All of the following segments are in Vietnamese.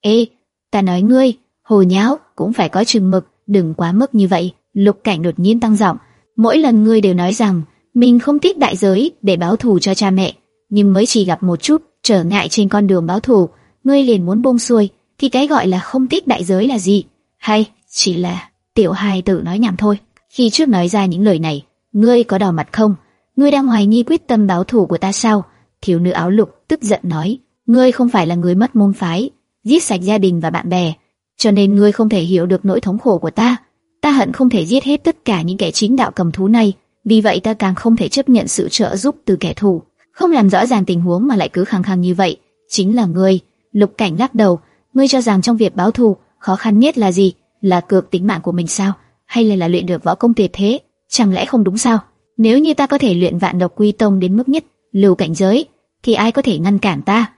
Ê, ta nói ngươi, hồ nháo cũng phải có chừng mực, đừng quá mức như vậy. Lục cảnh đột nhiên tăng giọng, mỗi lần ngươi đều nói rằng mình không thích đại giới để báo thù cho cha mẹ, nhưng mới chỉ gặp một chút trở ngại trên con đường báo thù, ngươi liền muốn buông xuôi, thì cái gọi là không thích đại giới là gì? Hay chỉ là tiểu hài tự nói nhảm thôi. Khi trước nói ra những lời này, ngươi có đỏ mặt không? Ngươi đang hoài nghi quyết tâm báo thù của ta sao? Thiếu nữ áo lục tức giận nói, ngươi không phải là người mất môn phái, giết sạch gia đình và bạn bè, cho nên ngươi không thể hiểu được nỗi thống khổ của ta. Ta hận không thể giết hết tất cả những kẻ chính đạo cầm thú này, vì vậy ta càng không thể chấp nhận sự trợ giúp từ kẻ thù. Không làm rõ ràng tình huống mà lại cứ khăng khăng như vậy, chính là ngươi. Lục Cảnh lắc đầu, ngươi cho rằng trong việc báo thù, khó khăn nhất là gì? Là cược tính mạng của mình sao? Hay là là luyện được võ công tuyệt thế? Chẳng lẽ không đúng sao? Nếu như ta có thể luyện vạn độc quy tông đến mức nhất, lưu cảnh giới, thì ai có thể ngăn cản ta?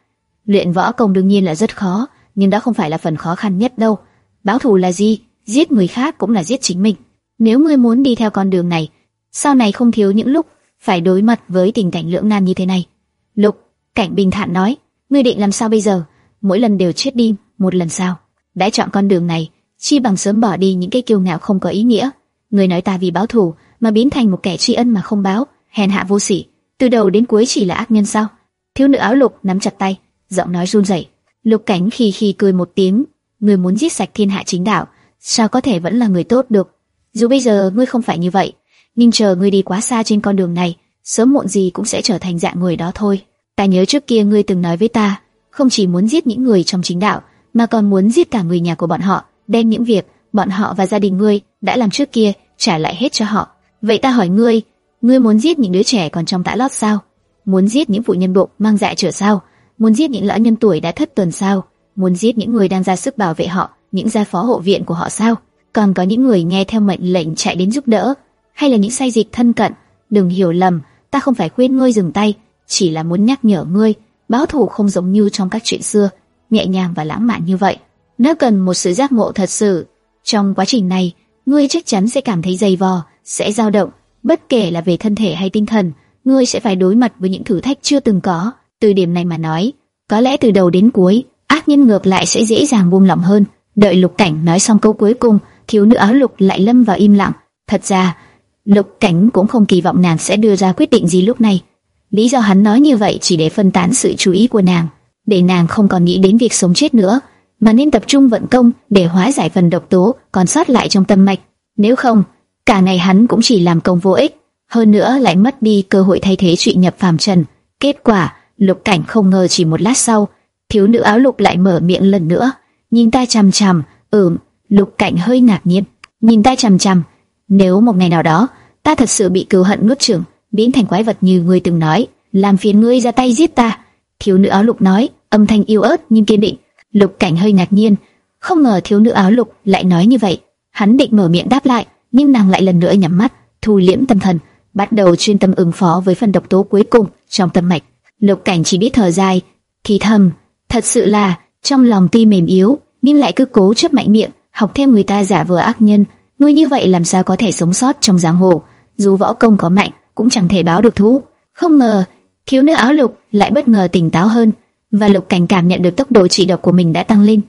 Luyện võ công đương nhiên là rất khó, nhưng đó không phải là phần khó khăn nhất đâu. Báo thù là gì? Giết người khác cũng là giết chính mình. Nếu ngươi muốn đi theo con đường này, sau này không thiếu những lúc phải đối mặt với tình cảnh lưỡng nan như thế này. Lục, cảnh bình thản nói, ngươi định làm sao bây giờ? Mỗi lần đều chết đi, một lần sao? Đã chọn con đường này, chi bằng sớm bỏ đi những cái kiêu ngạo không có ý nghĩa. Ngươi nói ta vì báo thù mà biến thành một kẻ tri ân mà không báo, hèn hạ vô sỉ, từ đầu đến cuối chỉ là ác nhân sao? Thiếu nữ áo lục nắm chặt tay, giọng nói run rẩy. Lục Cảnh khì khì cười một tiếng, người muốn giết sạch thiên hạ chính đạo, sao có thể vẫn là người tốt được? Dù bây giờ ngươi không phải như vậy, nhưng chờ ngươi đi quá xa trên con đường này, sớm muộn gì cũng sẽ trở thành dạng người đó thôi. Ta nhớ trước kia ngươi từng nói với ta, không chỉ muốn giết những người trong chính đạo, mà còn muốn giết cả người nhà của bọn họ, đem những việc bọn họ và gia đình ngươi đã làm trước kia trả lại hết cho họ. Vậy ta hỏi ngươi, ngươi muốn giết những đứa trẻ còn trong tã lót sao? Muốn giết những phụ nhân bộ mang dạ trở sao? Muốn giết những lão nhân tuổi đã thất tuần sao? Muốn giết những người đang ra sức bảo vệ họ, những gia phó hộ viện của họ sao? Còn có những người nghe theo mệnh lệnh chạy đến giúp đỡ, hay là những say dịch thân cận? Đừng hiểu lầm, ta không phải khuyên ngươi dừng tay, chỉ là muốn nhắc nhở ngươi, báo thù không giống như trong các chuyện xưa, nhẹ nhàng và lãng mạn như vậy. Nó cần một sự giác ngộ thật sự. Trong quá trình này, ngươi chắc chắn sẽ cảm thấy dày vò, sẽ dao động, bất kể là về thân thể hay tinh thần, ngươi sẽ phải đối mặt với những thử thách chưa từng có. Từ điểm này mà nói, có lẽ từ đầu đến cuối, ác nhân ngược lại sẽ dễ dàng buông lỏng hơn. Đợi Lục Cảnh nói xong câu cuối cùng, thiếu nữ áo lục lại lâm vào im lặng. Thật ra, Lục Cảnh cũng không kỳ vọng nàng sẽ đưa ra quyết định gì lúc này. Lý do hắn nói như vậy chỉ để phân tán sự chú ý của nàng, để nàng không còn nghĩ đến việc sống chết nữa, mà nên tập trung vận công để hóa giải phần độc tố còn sót lại trong tâm mạch. Nếu không, cả ngày hắn cũng chỉ làm công vô ích, hơn nữa lại mất đi cơ hội thay thế trụy nhập phàm trần. Kết quả, Lục Cảnh không ngờ chỉ một lát sau, thiếu nữ áo lục lại mở miệng lần nữa, nhìn ta chằm chằm, ừm, Lục Cảnh hơi ngạc nhiên, nhìn ta chằm chằm, nếu một ngày nào đó ta thật sự bị cừu hận nuốt chửng, biến thành quái vật như ngươi từng nói, làm phiền ngươi ra tay giết ta. Thiếu nữ áo lục nói, âm thanh yếu ớt nhưng kiên định. Lục Cảnh hơi ngạc nhiên, không ngờ thiếu nữ áo lục lại nói như vậy. Hắn định mở miệng đáp lại, nhưng nàng lại lần nữa nhắm mắt, thu liễm tâm thần, bắt đầu chuyên tâm ứng phó với phần độc tố cuối cùng trong tâm mạch. Lục Cảnh chỉ biết thở dài, thì thầm, thật sự là trong lòng tuy mềm yếu, nhưng lại cứ cố chấp mạnh miệng, học thêm người ta giả vờ ác nhân. Ngươi như vậy làm sao có thể sống sót trong giang hồ? Dù võ công có mạnh, cũng chẳng thể báo được thú. Không ngờ, thiếu nữ áo lục lại bất ngờ tỉnh táo hơn, và Lục Cảnh cảm nhận được tốc độ trị độc của mình đã tăng lên.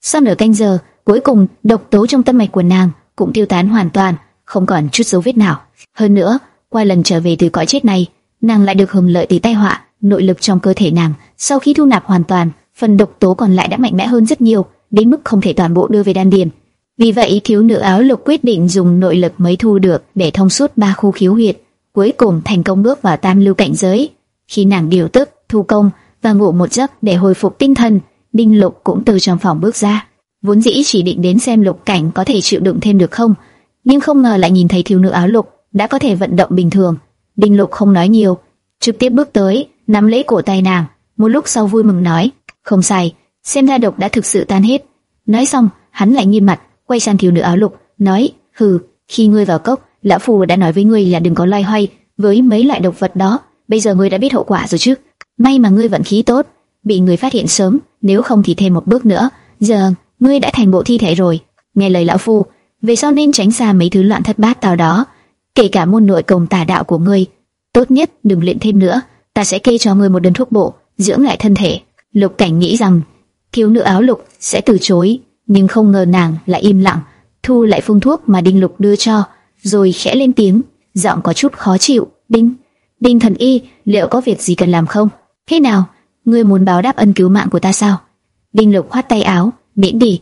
Sau nửa canh giờ, cuối cùng độc tố trong tâm mạch của nàng cũng tiêu tán hoàn toàn, không còn chút dấu vết nào. Hơn nữa, qua lần trở về từ cõi chết này, nàng lại được hưởng lợi từ tai họa, nội lực trong cơ thể nàng sau khi thu nạp hoàn toàn, phần độc tố còn lại đã mạnh mẽ hơn rất nhiều, đến mức không thể toàn bộ đưa về đan điền. Vì vậy, thiếu nữ áo lục quyết định dùng nội lực mới thu được để thông suốt ba khu khiếu huyệt, cuối cùng thành công bước vào tam lưu cảnh giới. Khi nàng điều tức, thu công và ngủ một giấc để hồi phục tinh thần, Đinh Lục cũng từ trong phòng bước ra. Vốn dĩ chỉ định đến xem Lục Cảnh có thể chịu đựng thêm được không, nhưng không ngờ lại nhìn thấy thiếu nữ áo lục đã có thể vận động bình thường. Đinh Lục không nói nhiều, trực tiếp bước tới, nắm lấy cổ tay nàng, một lúc sau vui mừng nói, không sai, xem ra độc đã thực sự tan hết. Nói xong, hắn lại nghiêm mặt, quay sang thiếu nữ áo lục, nói, hừ, khi ngươi vào cốc, lão phù đã nói với ngươi là đừng có loay hoay với mấy loại độc vật đó. Bây giờ ngươi đã biết hậu quả rồi chứ? May mà ngươi vận khí tốt, bị người phát hiện sớm, nếu không thì thêm một bước nữa, giờ ngươi đã thành bộ thi thể rồi. Nghe lời lão phu, về sau nên tránh xa mấy thứ loạn thất bát tào đó, kể cả môn nội công tà đạo của ngươi. Tốt nhất đừng luyện thêm nữa, ta sẽ kê cho ngươi một đơn thuốc bộ, dưỡng lại thân thể. Lục Cảnh nghĩ rằng thiếu nữ áo lục sẽ từ chối, nhưng không ngờ nàng lại im lặng, thu lại phương thuốc mà Đinh Lục đưa cho, rồi khẽ lên tiếng, giọng có chút khó chịu. Đinh, Đinh thần y, liệu có việc gì cần làm không? Thế nào, ngươi muốn báo đáp ân cứu mạng của ta sao? Đinh Lục khoát tay áo, miễn đi.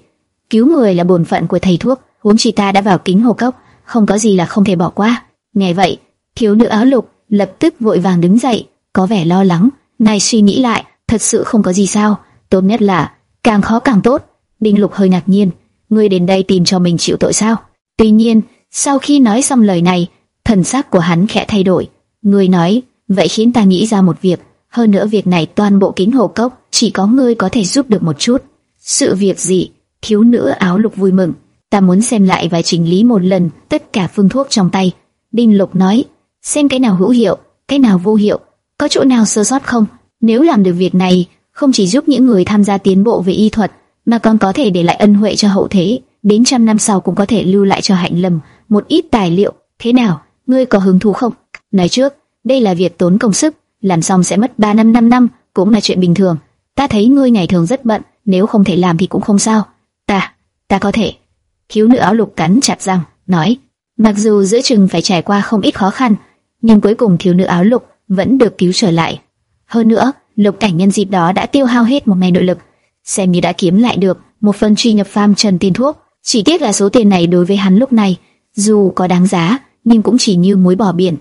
Cứu người là bổn phận của thầy thuốc, huống chi ta đã vào kính hồ cốc, không có gì là không thể bỏ qua. Nghe vậy, thiếu nữ áo lục lập tức vội vàng đứng dậy, có vẻ lo lắng. Này suy nghĩ lại, thật sự không có gì sao, tốt nhất là càng khó càng tốt. Đinh Lục hơi ngạc nhiên, ngươi đến đây tìm cho mình chịu tội sao? Tuy nhiên, sau khi nói xong lời này, thần sắc của hắn khẽ thay đổi. Ngươi nói, vậy khiến ta nghĩ ra một việc, hơn nữa việc này toàn bộ kính hồ cốc chỉ có ngươi có thể giúp được một chút. Sự việc gì? Thiếu nữ áo lục vui mừng. Ta muốn xem lại và chỉnh lý một lần tất cả phương thuốc trong tay. Đinh Lục nói, xem cái nào hữu hiệu, cái nào vô hiệu, có chỗ nào sơ sót không? Nếu làm được việc này, không chỉ giúp những người tham gia tiến bộ về y thuật, mà còn có thể để lại ân huệ cho hậu thế, đến trăm năm sau cũng có thể lưu lại cho hạnh lâm một ít tài liệu. Thế nào, ngươi có hứng thú không? Nói trước, đây là việc tốn công sức, làm xong sẽ mất 3 năm 5 năm, cũng là chuyện bình thường. Ta thấy ngươi ngày thường rất bận, nếu không thể làm thì cũng không sao. Ta, ta có thể. Thiếu nữ áo lục cắn chặt răng, nói, mặc dù giữa chừng phải trải qua không ít khó khăn, nhưng cuối cùng thiếu nữ áo lục vẫn được cứu trở lại. Hơn nữa, lục cảnh nhân dịp đó đã tiêu hao hết một ngày nội lực, xem như đã kiếm lại được một phần truy nhập phàm trần tiền thuốc. Chỉ tiếc là số tiền này đối với hắn lúc này, dù có đáng giá, nhưng cũng chỉ như muối bỏ biển.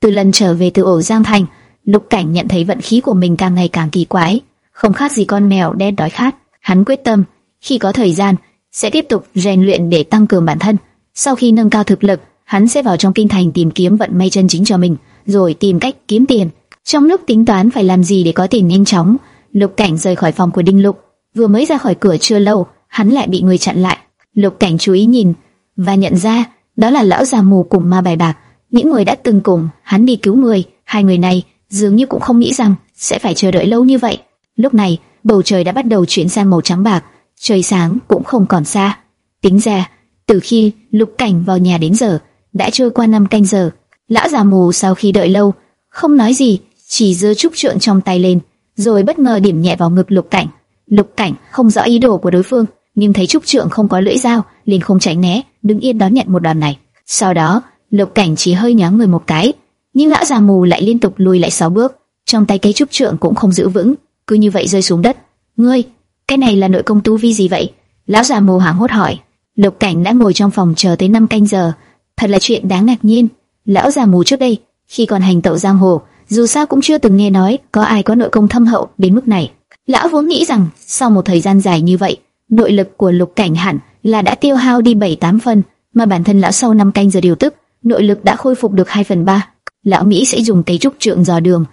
Từ lần trở về từ ổ Giang Thành, Lục Cảnh nhận thấy vận khí của mình càng ngày càng kỳ quái, không khác gì con mèo đen đói khát. Hắn quyết tâm, khi có thời gian, sẽ tiếp tục rèn luyện để tăng cường bản thân. Sau khi nâng cao thực lực, hắn sẽ vào trong kinh thành tìm kiếm vận may chân chính cho mình, rồi tìm cách kiếm tiền. Trong lúc tính toán phải làm gì để có tiền nhanh chóng, Lục Cảnh rời khỏi phòng của Đinh Lục, vừa mới ra khỏi cửa chưa lâu, hắn lại bị người chặn lại. Lục Cảnh chú ý nhìn và nhận ra đó là lão già mù cùng ma bài bạc, những người đã từng cùng hắn đi cứu người. Hai người này dường như cũng không nghĩ rằng sẽ phải chờ đợi lâu như vậy. Lúc này, bầu trời đã bắt đầu chuyển sang màu trắng bạc, trời sáng cũng không còn xa. Tính ra, từ khi Lục Cảnh vào nhà đến giờ, đã trôi qua năm canh giờ. Lão già mù sau khi đợi lâu, không nói gì, chỉ giơ trúc trượng trong tay lên, rồi bất ngờ điểm nhẹ vào ngực Lục Cảnh. Lục Cảnh không rõ ý đồ của đối phương, nhưng thấy trúc trượng không có lưỡi dao, liền không tránh né, đứng yên đón nhận một đòn này. Sau đó, Lục Cảnh chỉ hơi nháng người một cái, nhưng lão già mù lại liên tục lùi lại sáu bước, trong tay cây trúc trượng cũng không giữ vững, cứ như vậy rơi xuống đất. "Ngươi, cái này là nội công tu vi gì vậy?" Lão già mù hoảng hốt hỏi. Lục Cảnh đã ngồi trong phòng chờ tới năm canh giờ, thật là chuyện đáng ngạc nhiên. Lão già mù trước đây, khi còn hành tẩu giang hồ, dù sao cũng chưa từng nghe nói có ai có nội công thâm hậu đến mức này. Lão vốn nghĩ rằng sau một thời gian dài như vậy, nội lực của Lục Cảnh hẳn là đã tiêu hao đi 7-8 phần, mà bản thân lão sau 5 canh giờ điều tức, nội lực đã khôi phục được 2 phần 3. Lão Mỹ sẽ dùng cây trúc trượng dò đường,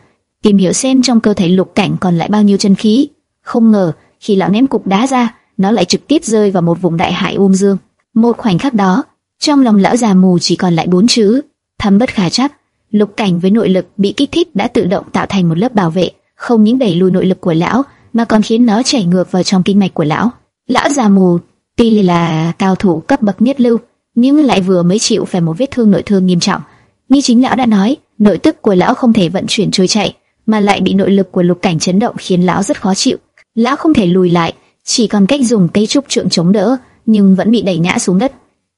tìm hiểu xem trong cơ thể Lục Cảnh còn lại bao nhiêu chân khí. Không ngờ, khi lão ném cục đá ra, nó lại trực tiếp rơi vào một vùng đại hải um dương. Một khoảnh khắc đó, trong lòng lão già mù chỉ còn lại bốn chữ: thâm bất khả chắc. Lục Cảnh với nội lực bị kích thích đã tự động tạo thành một lớp bảo vệ, không những đẩy lùi nội lực của lão, mà còn khiến nó chảy ngược vào trong kinh mạch của lão. Lão già mù tuy là cao thủ cấp bậc nhất lưu, nhưng lại vừa mới chịu phải một vết thương nội thương nghiêm trọng. Như chính lão đã nói, nội tức của lão không thể vận chuyển trôi chảy, mà lại bị nội lực của lục cảnh chấn động khiến lão rất khó chịu. Lão không thể lùi lại, chỉ còn cách dùng cây trúc trượng chống đỡ, nhưng vẫn bị đẩy ngã xuống đất.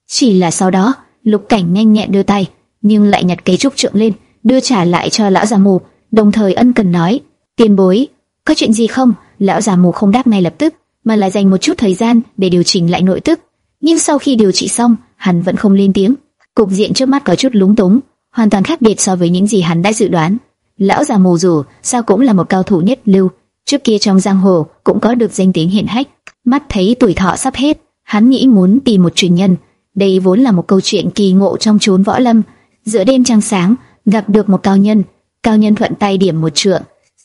Chỉ là sau đó, lục cảnh nhanh nhẹn đưa tay, nhưng lại nhặt cây trúc trượng lên, đưa trả lại cho lão già mù, đồng thời ân cần nói: "Tiền bối, có chuyện gì không?" Lão già mù không đáp ngay lập tức, mà là dành một chút thời gian để điều chỉnh lại nội tức. Nhưng sau khi điều trị xong, hắn vẫn không lên tiếng. Cục diện trước mắt có chút lúng túng, hoàn toàn khác biệt so với những gì hắn đã dự đoán. Lão già mù dù sao cũng là một cao thủ nhất lưu, trước kia trong giang hồ cũng có được danh tiếng hiển hách. Mắt thấy tuổi thọ sắp hết, hắn nghĩ muốn tìm một truyền nhân. Đây vốn là một câu chuyện kỳ ngộ trong chốn võ lâm. Giữa đêm trăng sáng, gặp được một cao nhân, cao nhân thuận tay điểm một trượng.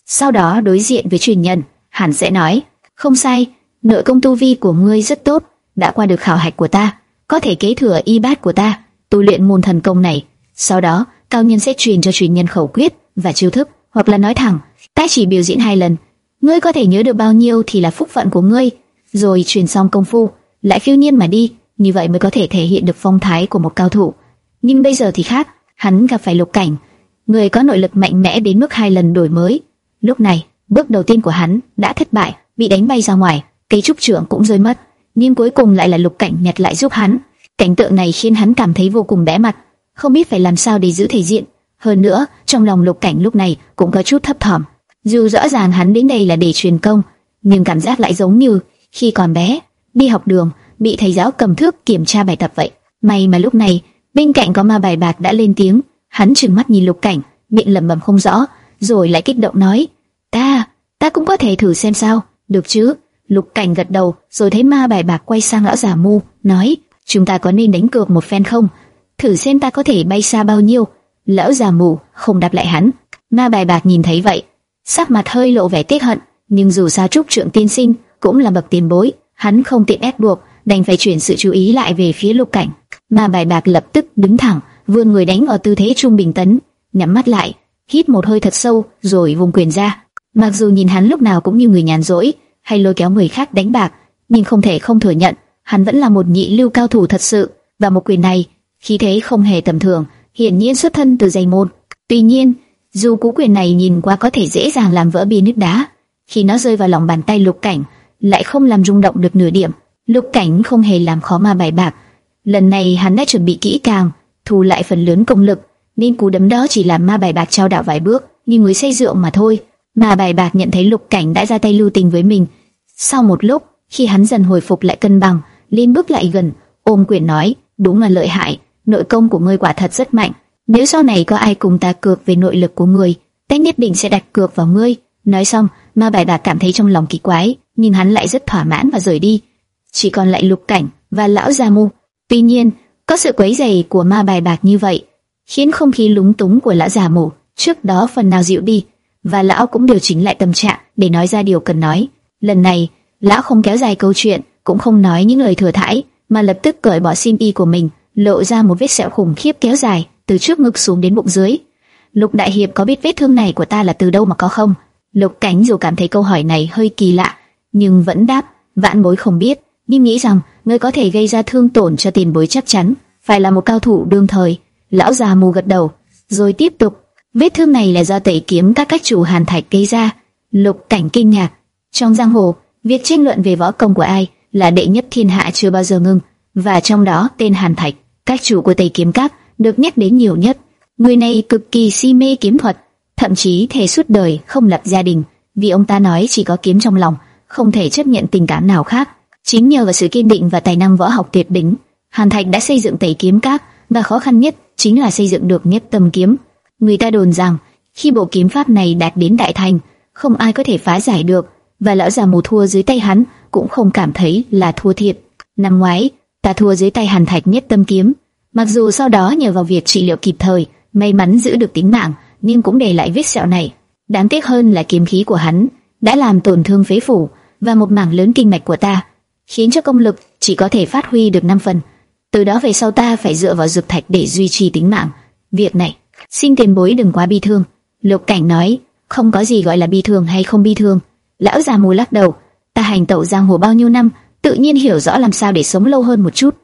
Sau đó đối diện với truyền nhân, hẳn sẽ nói, không sai, nội công tu vi của ngươi rất tốt, đã qua được khảo hạch của ta, có thể kế thừa y bát của ta, tu luyện môn thần công này. Sau đó, cao nhân sẽ truyền cho truyền nhân khẩu quyết và chiêu thức, hoặc là nói thẳng, ta chỉ biểu diễn hai lần, ngươi có thể nhớ được bao nhiêu thì là phúc phận của ngươi. Rồi truyền xong công phu, lại phiêu nhiên mà đi, như vậy mới có thể thể hiện được phong thái của một cao thủ. Nhưng bây giờ thì khác, hắn gặp phải lục cảnh, người có nội lực mạnh mẽ đến mức hai lần đổi mới. Lúc này, bước đầu tiên của hắn đã thất bại, bị đánh bay ra ngoài cây trúc trưởng cũng rơi mất, nhưng cuối cùng lại là Lục Cảnh nhặt lại giúp hắn. Cảnh tượng này khiến hắn cảm thấy vô cùng bẽ mặt, không biết phải làm sao để giữ thể diện. Hơn nữa, trong lòng Lục Cảnh lúc này cũng có chút thấp thỏm. Dù rõ ràng hắn đến đây là để truyền công, nhưng cảm giác lại giống như khi còn bé, đi học đường, bị thầy giáo cầm thước kiểm tra bài tập vậy. May mà lúc này, bên cạnh có ma bài bạc đã lên tiếng, hắn trừng mắt nhìn Lục Cảnh, miệng lẩm bẩm không rõ, rồi lại kích động nói: "Ta, ta cũng có thể thử xem sao, được chứ?" Lục Cảnh gật đầu, rồi thấy ma bài bạc quay sang lão già mu, nói: "Chúng ta có nên đánh cược một phen không? Thử xem ta có thể bay xa bao nhiêu." Lão già mù không đáp lại hắn. Ma bài bạc nhìn thấy vậy, sắc mặt hơi lộ vẻ tiếc hận, nhưng dù sao trúc trưởng tiên sinh cũng là bậc tiền bối, hắn không tiện ép buộc, đành phải chuyển sự chú ý lại về phía Lục Cảnh mà bài bạc lập tức đứng thẳng, vươn người đánh ở tư thế trung bình tấn, nhắm mắt lại, hít một hơi thật sâu, rồi vùng quyền ra. Mặc dù nhìn hắn lúc nào cũng như người nhàn rỗi, hay lôi kéo người khác đánh bạc, nhưng không thể không thừa nhận, hắn vẫn là một nhị lưu cao thủ thật sự, và một quyền này, khí thế không hề tầm thường, hiển nhiên xuất thân từ dày môn. Tuy nhiên, dù cú quyền này nhìn qua có thể dễ dàng làm vỡ bia nứt đá, khi nó rơi vào lòng bàn tay Lục Cảnh, lại không làm rung động được nửa điểm. Lục Cảnh không hề làm khó mà bài bạc. Lần này hắn đã chuẩn bị kỹ càng, thu lại phần lớn công lực, nên cú đấm đó chỉ làm ma bài bạc trao đảo vài bước, như người say rượu mà thôi. Ma bài bạc nhận thấy Lục Cảnh đã ra tay lưu tình với mình. Sau một lúc, khi hắn dần hồi phục lại cân bằng, liên bước lại gần, ôm quyền nói: đúng là lợi hại, nội công của ngươi quả thật rất mạnh. Nếu sau này có ai cùng ta cược về nội lực của ngươi, ta nhất định sẽ đặt cược vào ngươi. Nói xong, ma bài bạc cảm thấy trong lòng kỳ quái, nhưng hắn lại rất thỏa mãn và rời đi. Chỉ còn lại Lục Cảnh và lão Gia Mu. Tuy nhiên, có sự quấy rầy của ma bài bạc như vậy, khiến không khí lúng túng của lão già mổ trước đó phần nào dịu đi, và lão cũng điều chỉnh lại tâm trạng để nói ra điều cần nói. Lần này, lão không kéo dài câu chuyện, cũng không nói những lời thừa thãi, mà lập tức cởi bỏ xiêm y của mình, lộ ra một vết sẹo khủng khiếp kéo dài từ trước ngực xuống đến bụng dưới. Lục Đại Hiệp có biết vết thương này của ta là từ đâu mà có không? Lục Cảnh dù cảm thấy câu hỏi này hơi kỳ lạ, nhưng vẫn đáp, vạn bối không biết, nhưng nghĩ rằng ngươi có thể gây ra thương tổn cho tiền bối chắc chắn, phải là một cao thủ đương thời. Lão già mù gật đầu, rồi tiếp tục, vết thương này là do tẩy kiếm các cách chủ hàn thạch gây ra. Lục Cảnh kinh ngạc, trong giang hồ, việc tranh luận về võ công của ai là đệ nhất thiên hạ chưa bao giờ ngưng, và trong đó tên hàn thạch, các chủ của tẩy kiếm các được nhắc đến nhiều nhất. Người này cực kỳ si mê kiếm thuật, thậm chí thề suốt đời không lập gia đình, vì ông ta nói chỉ có kiếm trong lòng, không thể chấp nhận tình cảm nào khác. Chính nhờ vào sự kiên định và tài năng võ học tuyệt đỉnh, Hàn Thạch đã xây dựng tẩy kiếm các, và khó khăn nhất chính là xây dựng được nhất tâm kiếm. Người ta đồn rằng khi bộ kiếm pháp này đạt đến đại thành, không ai có thể phá giải được, và lão già mù thua dưới tay hắn cũng không cảm thấy là thua thiệt. Năm ngoái, ta thua dưới tay Hàn Thạch nhất tâm kiếm, mặc dù sau đó nhờ vào việc trị liệu kịp thời, may mắn giữ được tính mạng, nhưng cũng để lại vết sẹo này. Đáng tiếc hơn là kiếm khí của hắn đã làm tổn thương phế phủ và một mảng lớn kinh mạch của ta, khiến cho công lực chỉ có thể phát huy được 5 phần. Từ đó về sau ta phải dựa vào dược thạch để duy trì tính mạng. Việc này, xin tiền bối đừng quá bi thương. Lục Cảnh nói, không có gì gọi là bi thương hay không bi thương. Lão già mù lắc đầu, ta hành tẩu giang hồ bao nhiêu năm, tự nhiên hiểu rõ làm sao để sống lâu hơn một chút.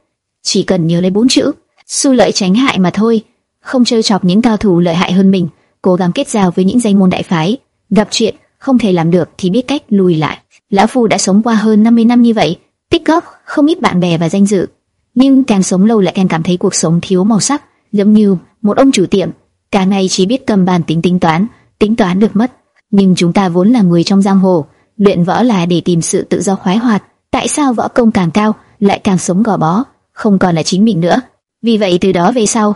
Chỉ cần nhớ lấy bốn chữ, su lợi tránh hại mà thôi, không chơi chọc những cao thủ lợi hại hơn mình cố gắng kết giao với những danh môn đại phái, gặp chuyện không thể làm được thì biết cách lùi lại. Lão phu đã sống qua hơn 50 năm như vậy, tích góp không ít bạn bè và danh dự, nhưng càng sống lâu lại càng cảm thấy cuộc sống thiếu màu sắc, giống như một ông chủ tiệm, cả ngày chỉ biết cầm bàn tính tính toán, tính toán được mất. Nhưng chúng ta vốn là người trong giang hồ, luyện võ là để tìm sự tự do khoái hoạt, tại sao võ công càng cao lại càng sống gò bó, không còn là chính mình nữa. Vì vậy từ đó về sau,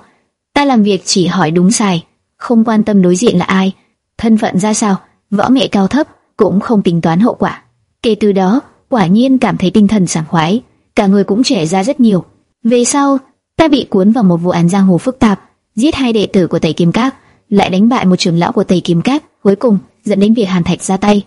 ta làm việc chỉ hỏi đúng sai, không quan tâm đối diện là ai, thân phận ra sao, võ nghệ cao thấp, cũng không tính toán hậu quả. Kể từ đó, quả nhiên cảm thấy tinh thần sảng khoái, cả người cũng trẻ ra rất nhiều. Về sau, ta bị cuốn vào một vụ án giang hồ phức tạp, giết hai đệ tử của Tây Kim Các, lại đánh bại một trưởng lão của Tây Kim Các, cuối cùng dẫn đến việc Hàn Thạch ra tay.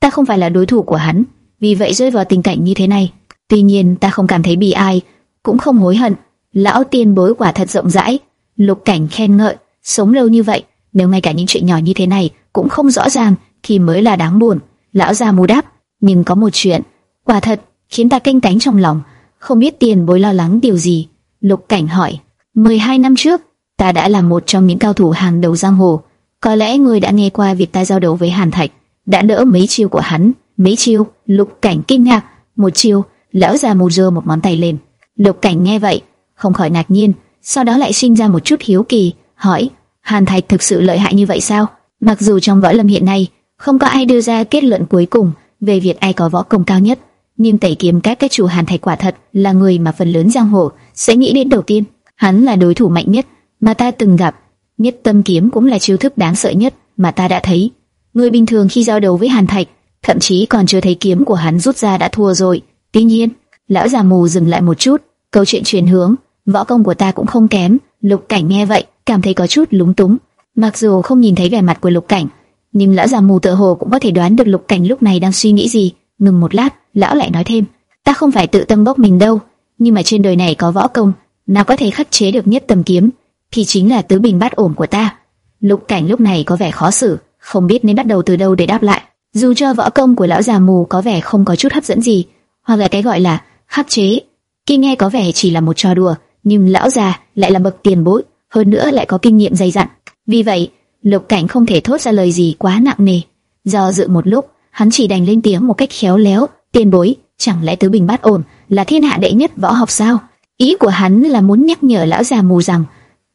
Ta không phải là đối thủ của hắn, vì vậy rơi vào tình cảnh như thế này. Tuy nhiên, ta không cảm thấy bị ai, cũng không hối hận. Lão tiên bối quả thật rộng rãi, Lục Cảnh khen ngợi, Sống lâu như vậy, nếu ngay cả những chuyện nhỏ như thế này cũng không rõ ràng thì mới là đáng buồn. Lão già mù đáp, nhưng có một chuyện, quả thật khiến ta kinh cánh trong lòng, không biết tiền bối lo lắng điều gì. Lục Cảnh hỏi, 12 năm trước, ta đã là một trong những cao thủ hàng đầu giang hồ. Có lẽ người đã nghe qua việc ta giao đấu với Hàn Thạch, đã đỡ mấy chiêu của hắn. Mấy chiêu, Lục Cảnh kinh ngạc, Một chiêu, lão già mù dơ một ngón tay lên. Lục Cảnh nghe vậy, không khỏi ngạc nhiên, sau đó lại sinh ra một chút hiếu kỳ, hỏi: Hàn Thạch thực sự lợi hại như vậy sao? Mặc dù trong võ lâm hiện nay không có ai đưa ra kết luận cuối cùng về việc ai có võ công cao nhất, nhưng tẩy kiếm các cái chủ Hàn Thạch quả thật là người mà phần lớn giang hồ sẽ nghĩ đến đầu tiên. Hắn là đối thủ mạnh nhất mà ta từng gặp, nhất tâm kiếm cũng là chiêu thức đáng sợ nhất mà ta đã thấy. Người bình thường khi giao đấu với Hàn Thạch, thậm chí còn chưa thấy kiếm của hắn rút ra đã thua rồi. Tuy nhiên, lão già mù dừng lại một chút, câu chuyện chuyển hướng, võ công của ta cũng không kém. Lục Cảnh nghe vậy, cảm thấy có chút lúng túng. Mặc dù không nhìn thấy vẻ mặt của Lục Cảnh, nhưng lão già mù tự hồ cũng có thể đoán được Lục Cảnh lúc này đang suy nghĩ gì. Ngừng một lát, lão lại nói thêm: "Ta không phải tự tâm bốc mình đâu, nhưng mà trên đời này có võ công, nào có thể khắc chế được nhất tầm kiếm, thì chính là tứ bình bát ổn của ta." Lục Cảnh lúc này có vẻ khó xử, không biết nên bắt đầu từ đâu để đáp lại. Dù cho võ công của lão già mù có vẻ không có chút hấp dẫn gì, hoặc là cái gọi là khắc chế, khi nghe có vẻ chỉ là một trò đùa, nhưng lão già lại là bậc tiền bối, hơn nữa lại có kinh nghiệm dày dặn. Vì vậy, Lục Cảnh không thể thốt ra lời gì quá nặng nề. Do dự một lúc, hắn chỉ đành lên tiếng một cách khéo léo, "Tiền bối, chẳng lẽ tứ bình bát ổn là thiên hạ đệ nhất võ học sao?" Ý của hắn là muốn nhắc nhở lão già mù rằng,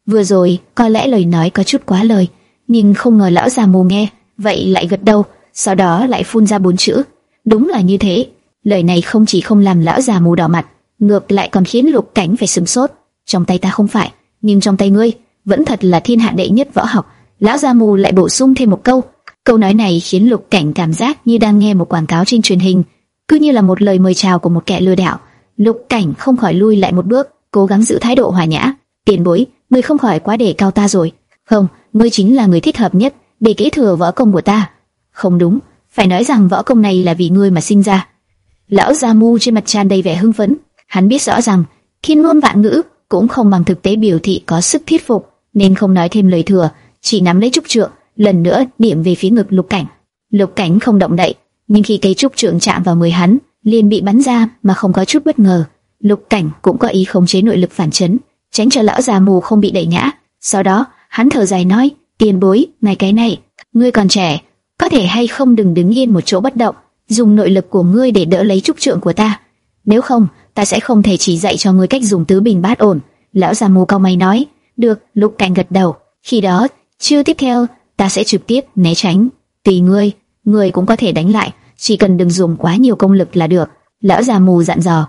vừa rồi có lẽ lời nói có chút quá lời, nhưng không ngờ lão già mù nghe, vậy lại gật đầu, sau đó lại phun ra bốn chữ, "Đúng là như thế." Lời này không chỉ không làm lão già mù đỏ mặt, ngược lại còn khiến Lục Cảnh phải sừng sốt. Trong tay ta không phải, nhưng trong tay ngươi vẫn thật là thiên hạ đệ nhất võ học. Lão già mù lại bổ sung thêm một câu. Câu nói này khiến Lục Cảnh cảm giác như đang nghe một quảng cáo trên truyền hình, cứ như là một lời mời chào của một kẻ lừa đảo. Lục Cảnh không khỏi lui lại một bước, cố gắng giữ thái độ hòa nhã. Tiền bối, ngươi không khỏi quá để cao ta rồi. Không, ngươi chính là người thích hợp nhất để kế thừa võ công của ta. Không đúng, phải nói rằng võ công này là vì ngươi mà sinh ra. Lão gia mu trên mặt tràn đầy vẻ hưng phấn, hắn biết rõ rằng thiên ngôn vạn ngữ cũng không bằng thực tế biểu thị có sức thuyết phục, nên không nói thêm lời thừa, chỉ nắm lấy trúc trượng, lần nữa điểm về phía ngực Lục Cảnh. Lục Cảnh không động đậy, nhưng khi cây trúc trượng chạm vào người hắn, liền bị bắn ra mà không có chút bất ngờ. Lục Cảnh cũng có ý khống chế nội lực phản chấn, tránh cho lão già mù không bị đẩy ngã. Sau đó, hắn thở dài nói: "Tiền bối, này cái này, ngươi còn trẻ, có thể hay không đừng đứng yên một chỗ bất động, dùng nội lực của ngươi để đỡ lấy trúc trượng của ta. Nếu không, ta sẽ không thể chỉ dạy cho ngươi cách dùng tứ bình bát ổn." Lão già mù cao mày nói, được, lục cảnh gật đầu. Khi đó, chiêu tiếp theo, ta sẽ trực tiếp né tránh. Tùy ngươi, ngươi cũng có thể đánh lại, chỉ cần đừng dùng quá nhiều công lực là được. Lão già mù dặn dò,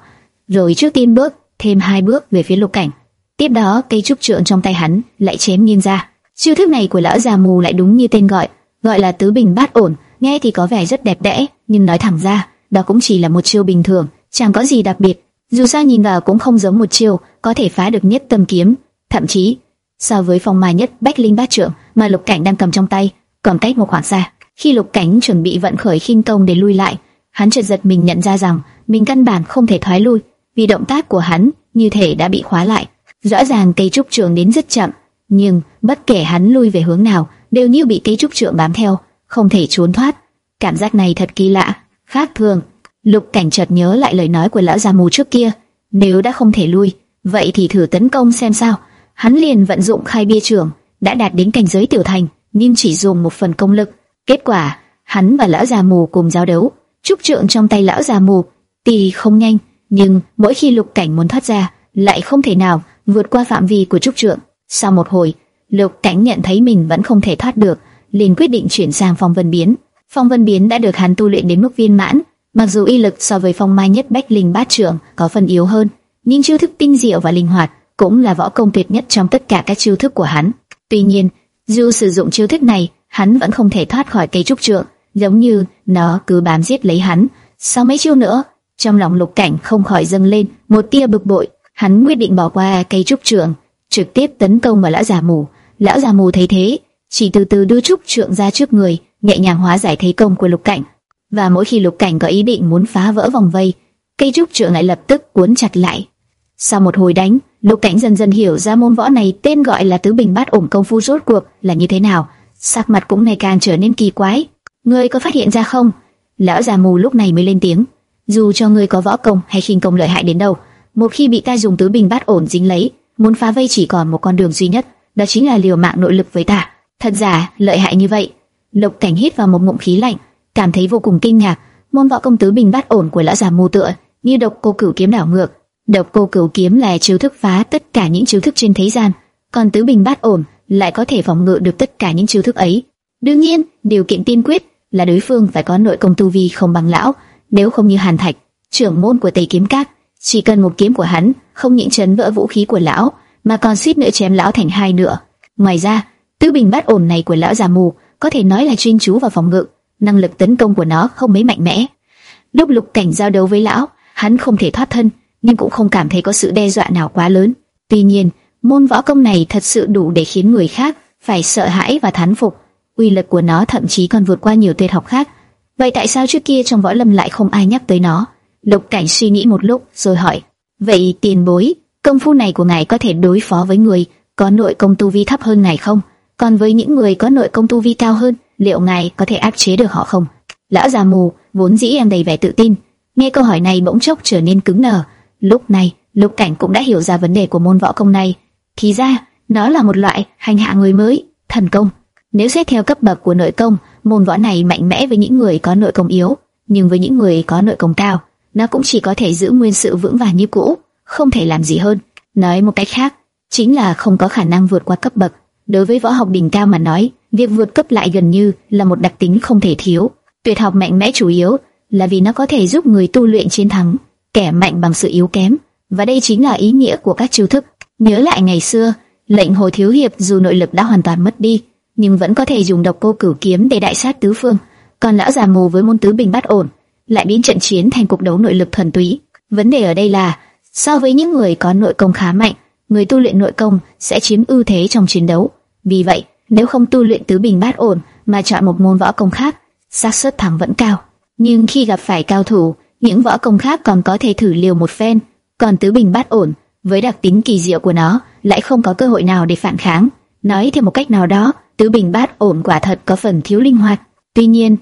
rồi trước tiên bước, thêm hai bước về phía lục cảnh. Tiếp đó, cây trúc trượng trong tay hắn lại chém nghiêng ra. Chiêu thức này của lão già mù lại đúng như tên gọi, gọi là tứ bình bát ổn. Nghe thì có vẻ rất đẹp đẽ, nhưng nói thẳng ra, đó cũng chỉ là một chiêu bình thường, chẳng có gì đặc biệt. Dù sao nhìn vào cũng không giống một chiêu có thể phá được nhất tâm kiếm, thậm chí so với phong mai nhất bách linh bát trưởng mà lục cảnh đang cầm trong tay, còn cách một khoảng xa. Khi lục cảnh chuẩn bị vận khởi khinh công để lui lại, hắn chợt giật mình nhận ra rằng mình căn bản không thể thoái lui, vì động tác của hắn như thể đã bị khóa lại. Rõ ràng cây trúc trường đến rất chậm, nhưng bất kể hắn lui về hướng nào, đều như bị cây trúc trượng bám theo, không thể trốn thoát. Cảm giác này thật kỳ lạ, khác thường. Lục Cảnh chợt nhớ lại lời nói của lão già mù trước kia, nếu đã không thể lui, vậy thì thử tấn công xem sao. Hắn liền vận dụng khai bia trưởng, đã đạt đến cảnh giới tiểu thành, nhưng chỉ dùng một phần công lực. Kết quả, hắn và lão già mù cùng giao đấu, trúc trượng trong tay lão già mù, tuy không nhanh, nhưng mỗi khi Lục Cảnh muốn thoát ra, lại không thể nào vượt qua phạm vi của trúc trượng. Sau một hồi, Lục Cảnh nhận thấy mình vẫn không thể thoát được, liền quyết định chuyển sang phong vân biến. Phong vân biến đã được hắn tu luyện đến mức viên mãn, Mặc dù y lực so với phong mai nhất bách linh bát trưởng có phần yếu hơn, nhưng chiêu thức tinh diệu và linh hoạt cũng là võ công tuyệt nhất trong tất cả các chiêu thức của hắn. Tuy nhiên, dù sử dụng chiêu thức này, hắn vẫn không thể thoát khỏi cây trúc trượng, giống như nó cứ bám giết lấy hắn. Sau mấy chiêu nữa, trong lòng lục cảnh không khỏi dâng lên một tia bực bội, hắn quyết định bỏ qua cây trúc trượng, trực tiếp tấn công vào lão già mù. Lão già mù thấy thế, chỉ từ từ đưa trúc trượng ra trước người, nhẹ nhàng hóa giải thế công của lục cảnh và mỗi khi Lục Cảnh có ý định muốn phá vỡ vòng vây, cây trúc trượng lại lập tức cuốn chặt lại. Sau một hồi đánh, Lục Cảnh dần dần hiểu ra môn võ này tên gọi là tứ bình bát ổn công phu rốt cuộc là như thế nào, sắc mặt cũng ngày càng trở nên kỳ quái. Ngươi có phát hiện ra không? Lão già mù lúc này mới lên tiếng. Dù cho ngươi có võ công hay khinh công lợi hại đến đâu, một khi bị ta dùng tứ bình bát ổn dính lấy, muốn phá vây chỉ còn một con đường duy nhất, đó chính là liều mạng nội lực với ta. Thật giả lợi hại như vậy. Lục Cảnh hít vào một ngụm khí lạnh cảm thấy vô cùng kinh ngạc, môn võ công tứ bình bát ổn của lão già mù tựa như độc cô cửu kiếm đảo ngược. Độc cô cửu kiếm là chiêu thức phá tất cả những chiêu thức trên thế gian, còn tứ bình bát ổn lại có thể phòng ngự được tất cả những chiêu thức ấy. Đương nhiên, điều kiện tiên quyết là đối phương phải có nội công tu vi không bằng lão, nếu không như Hàn Thạch, trưởng môn của Tây Kiếm Các, chỉ cần một kiếm của hắn không những chấn vỡ vũ khí của lão, mà còn suýt nữa chém lão thành hai nửa. Ngoài ra, tứ bình bát ổn này của lão già mù có thể nói là chuyên chú vào phòng ngự, năng lực tấn công của nó không mấy mạnh mẽ. Lúc lục cảnh giao đấu với lão, hắn không thể thoát thân, nhưng cũng không cảm thấy có sự đe dọa nào quá lớn. Tuy nhiên, môn võ công này thật sự đủ để khiến người khác phải sợ hãi và thán phục. Uy lực của nó thậm chí còn vượt qua nhiều tuyệt học khác. Vậy tại sao trước kia trong võ lâm lại không ai nhắc tới nó? Lục cảnh suy nghĩ một lúc rồi hỏi. Vậy tiền bối, công phu này của ngài có thể đối phó với người có nội công tu vi thấp hơn ngài không? Còn với những người có nội công tu vi cao hơn, liệu ngài có thể áp chế được họ không? Lão già mù vốn dĩ em đầy vẻ tự tin, nghe câu hỏi này bỗng chốc trở nên cứng nở. Lúc này, Lục Cảnh cũng đã hiểu ra vấn đề của môn võ công này. Thì ra, nó là một loại hành hạ người mới, thần công. Nếu xét theo cấp bậc của nội công, môn võ này mạnh mẽ với những người có nội công yếu, nhưng với những người có nội công cao, nó cũng chỉ có thể giữ nguyên sự vững vàng như cũ, không thể làm gì hơn. Nói một cách khác, chính là không có khả năng vượt qua cấp bậc. Đối với võ học đỉnh cao mà nói, việc vượt cấp lại gần như là một đặc tính không thể thiếu. Tuyệt học mạnh mẽ chủ yếu là vì nó có thể giúp người tu luyện chiến thắng kẻ mạnh bằng sự yếu kém, và đây chính là ý nghĩa của các chiêu thức. Nhớ lại ngày xưa, lệnh hồ thiếu hiệp dù nội lực đã hoàn toàn mất đi, nhưng vẫn có thể dùng độc cô cửu kiếm để đại sát tứ phương. Còn lão già mù với môn tứ bình bát ổn, lại biến trận chiến thành cuộc đấu nội lực thuần túy. Vấn đề ở đây là, so với những người có nội công khá mạnh, người tu luyện nội công sẽ chiếm ưu thế trong chiến đấu. Vì vậy, nếu không tu luyện tứ bình bát ổn mà chọn một môn võ công khác, xác suất thắng vẫn cao. Nhưng khi gặp phải cao thủ, những võ công khác còn có thể thử liều một phen, còn tứ bình bát ổn với đặc tính kỳ diệu của nó lại không có cơ hội nào để phản kháng. Nói theo một cách nào đó, tứ bình bát ổn quả thật có phần thiếu linh hoạt. Tuy nhiên,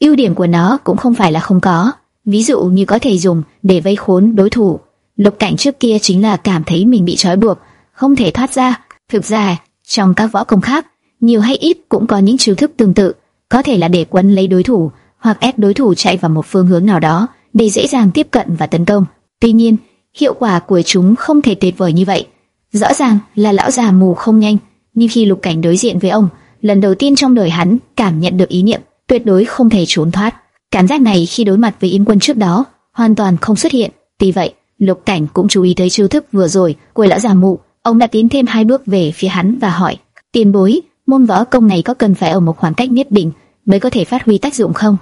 ưu điểm của nó cũng không phải là không có. Ví dụ như có thể dùng để vây khốn đối thủ. Lục cảnh trước kia chính là cảm thấy mình bị trói buộc, không thể thoát ra. Thực ra, trong các võ công khác, nhiều hay ít cũng có những chiêu thức tương tự, có thể là để quấn lấy đối thủ hoặc ép đối thủ chạy vào một phương hướng nào đó để dễ dàng tiếp cận và tấn công. Tuy nhiên, hiệu quả của chúng không thể tuyệt vời như vậy. Rõ ràng là lão già mù không nhanh, nhưng khi Lục Cảnh đối diện với ông, lần đầu tiên trong đời hắn cảm nhận được ý niệm tuyệt đối không thể trốn thoát. Cảm giác này khi đối mặt với Yến Quân trước đó hoàn toàn không xuất hiện. Tuy vậy, Lục Cảnh cũng chú ý tới chiêu thức vừa rồi của lão già mù. Ông đã tiến thêm hai bước về phía hắn và hỏi: "Tiền bối, môn võ công này có cần phải ở một khoảng cách nhất định mới có thể phát huy tác dụng không?"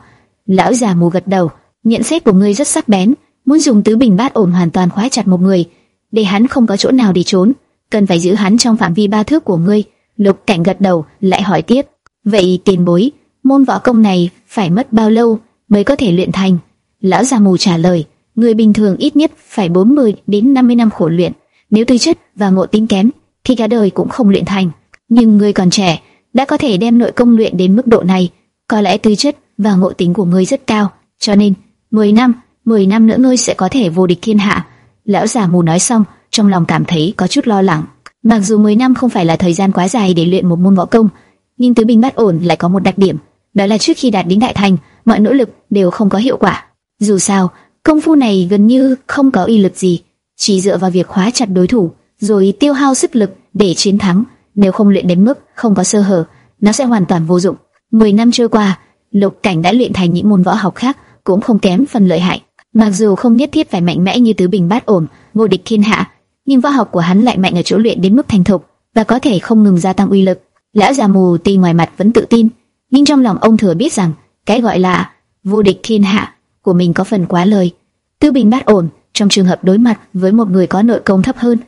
Lão già mù gật đầu, nhận xét của ngươi rất sắc bén, muốn dùng tứ bình bát ổn hoàn toàn khóa chặt một người, để hắn không có chỗ nào để trốn, cần phải giữ hắn trong phạm vi ba thước của ngươi. Lục Cảnh gật đầu, lại hỏi tiếp, vậy tiền bối, môn võ công này phải mất bao lâu mới có thể luyện thành? Lão già mù trả lời, người bình thường ít nhất phải 40 đến 50 năm khổ luyện, nếu tư chất và ngộ tính kém thì cả đời cũng không luyện thành. Nhưng ngươi còn trẻ, đã có thể đem nội công luyện đến mức độ này, có lẽ tư chất và ngộ tính của ngươi rất cao, cho nên 10 năm, 10 năm nữa ngươi sẽ có thể vô địch thiên hạ. Lão già mù nói xong, trong lòng cảm thấy có chút lo lắng. Mặc dù 10 năm không phải là thời gian quá dài để luyện một môn võ công, nhưng tứ binh bát ổn lại có một đặc điểm, đó là trước khi đạt đến đại thành, mọi nỗ lực đều không có hiệu quả. Dù sao, công phu này gần như không có uy lực gì, chỉ dựa vào việc khóa chặt đối thủ, rồi tiêu hao sức lực để chiến thắng. Nếu không luyện đến mức không có sơ hở, nó sẽ hoàn toàn vô dụng. 10 năm trôi qua, Lục Cảnh đã luyện thành những môn võ học khác, cũng không kém phần lợi hại. Mặc dù không nhất thiết phải mạnh mẽ như tứ bình bát ổn, vô địch thiên hạ, nhưng võ học của hắn lại mạnh ở chỗ luyện đến mức thành thục và có thể không ngừng gia tăng uy lực. Lão già mù tuy ngoài mặt vẫn tự tin, nhưng trong lòng ông thừa biết rằng cái gọi là vô địch thiên hạ của mình có phần quá lời. Tứ bình bát ổn trong trường hợp đối mặt với một người có nội công thấp hơn,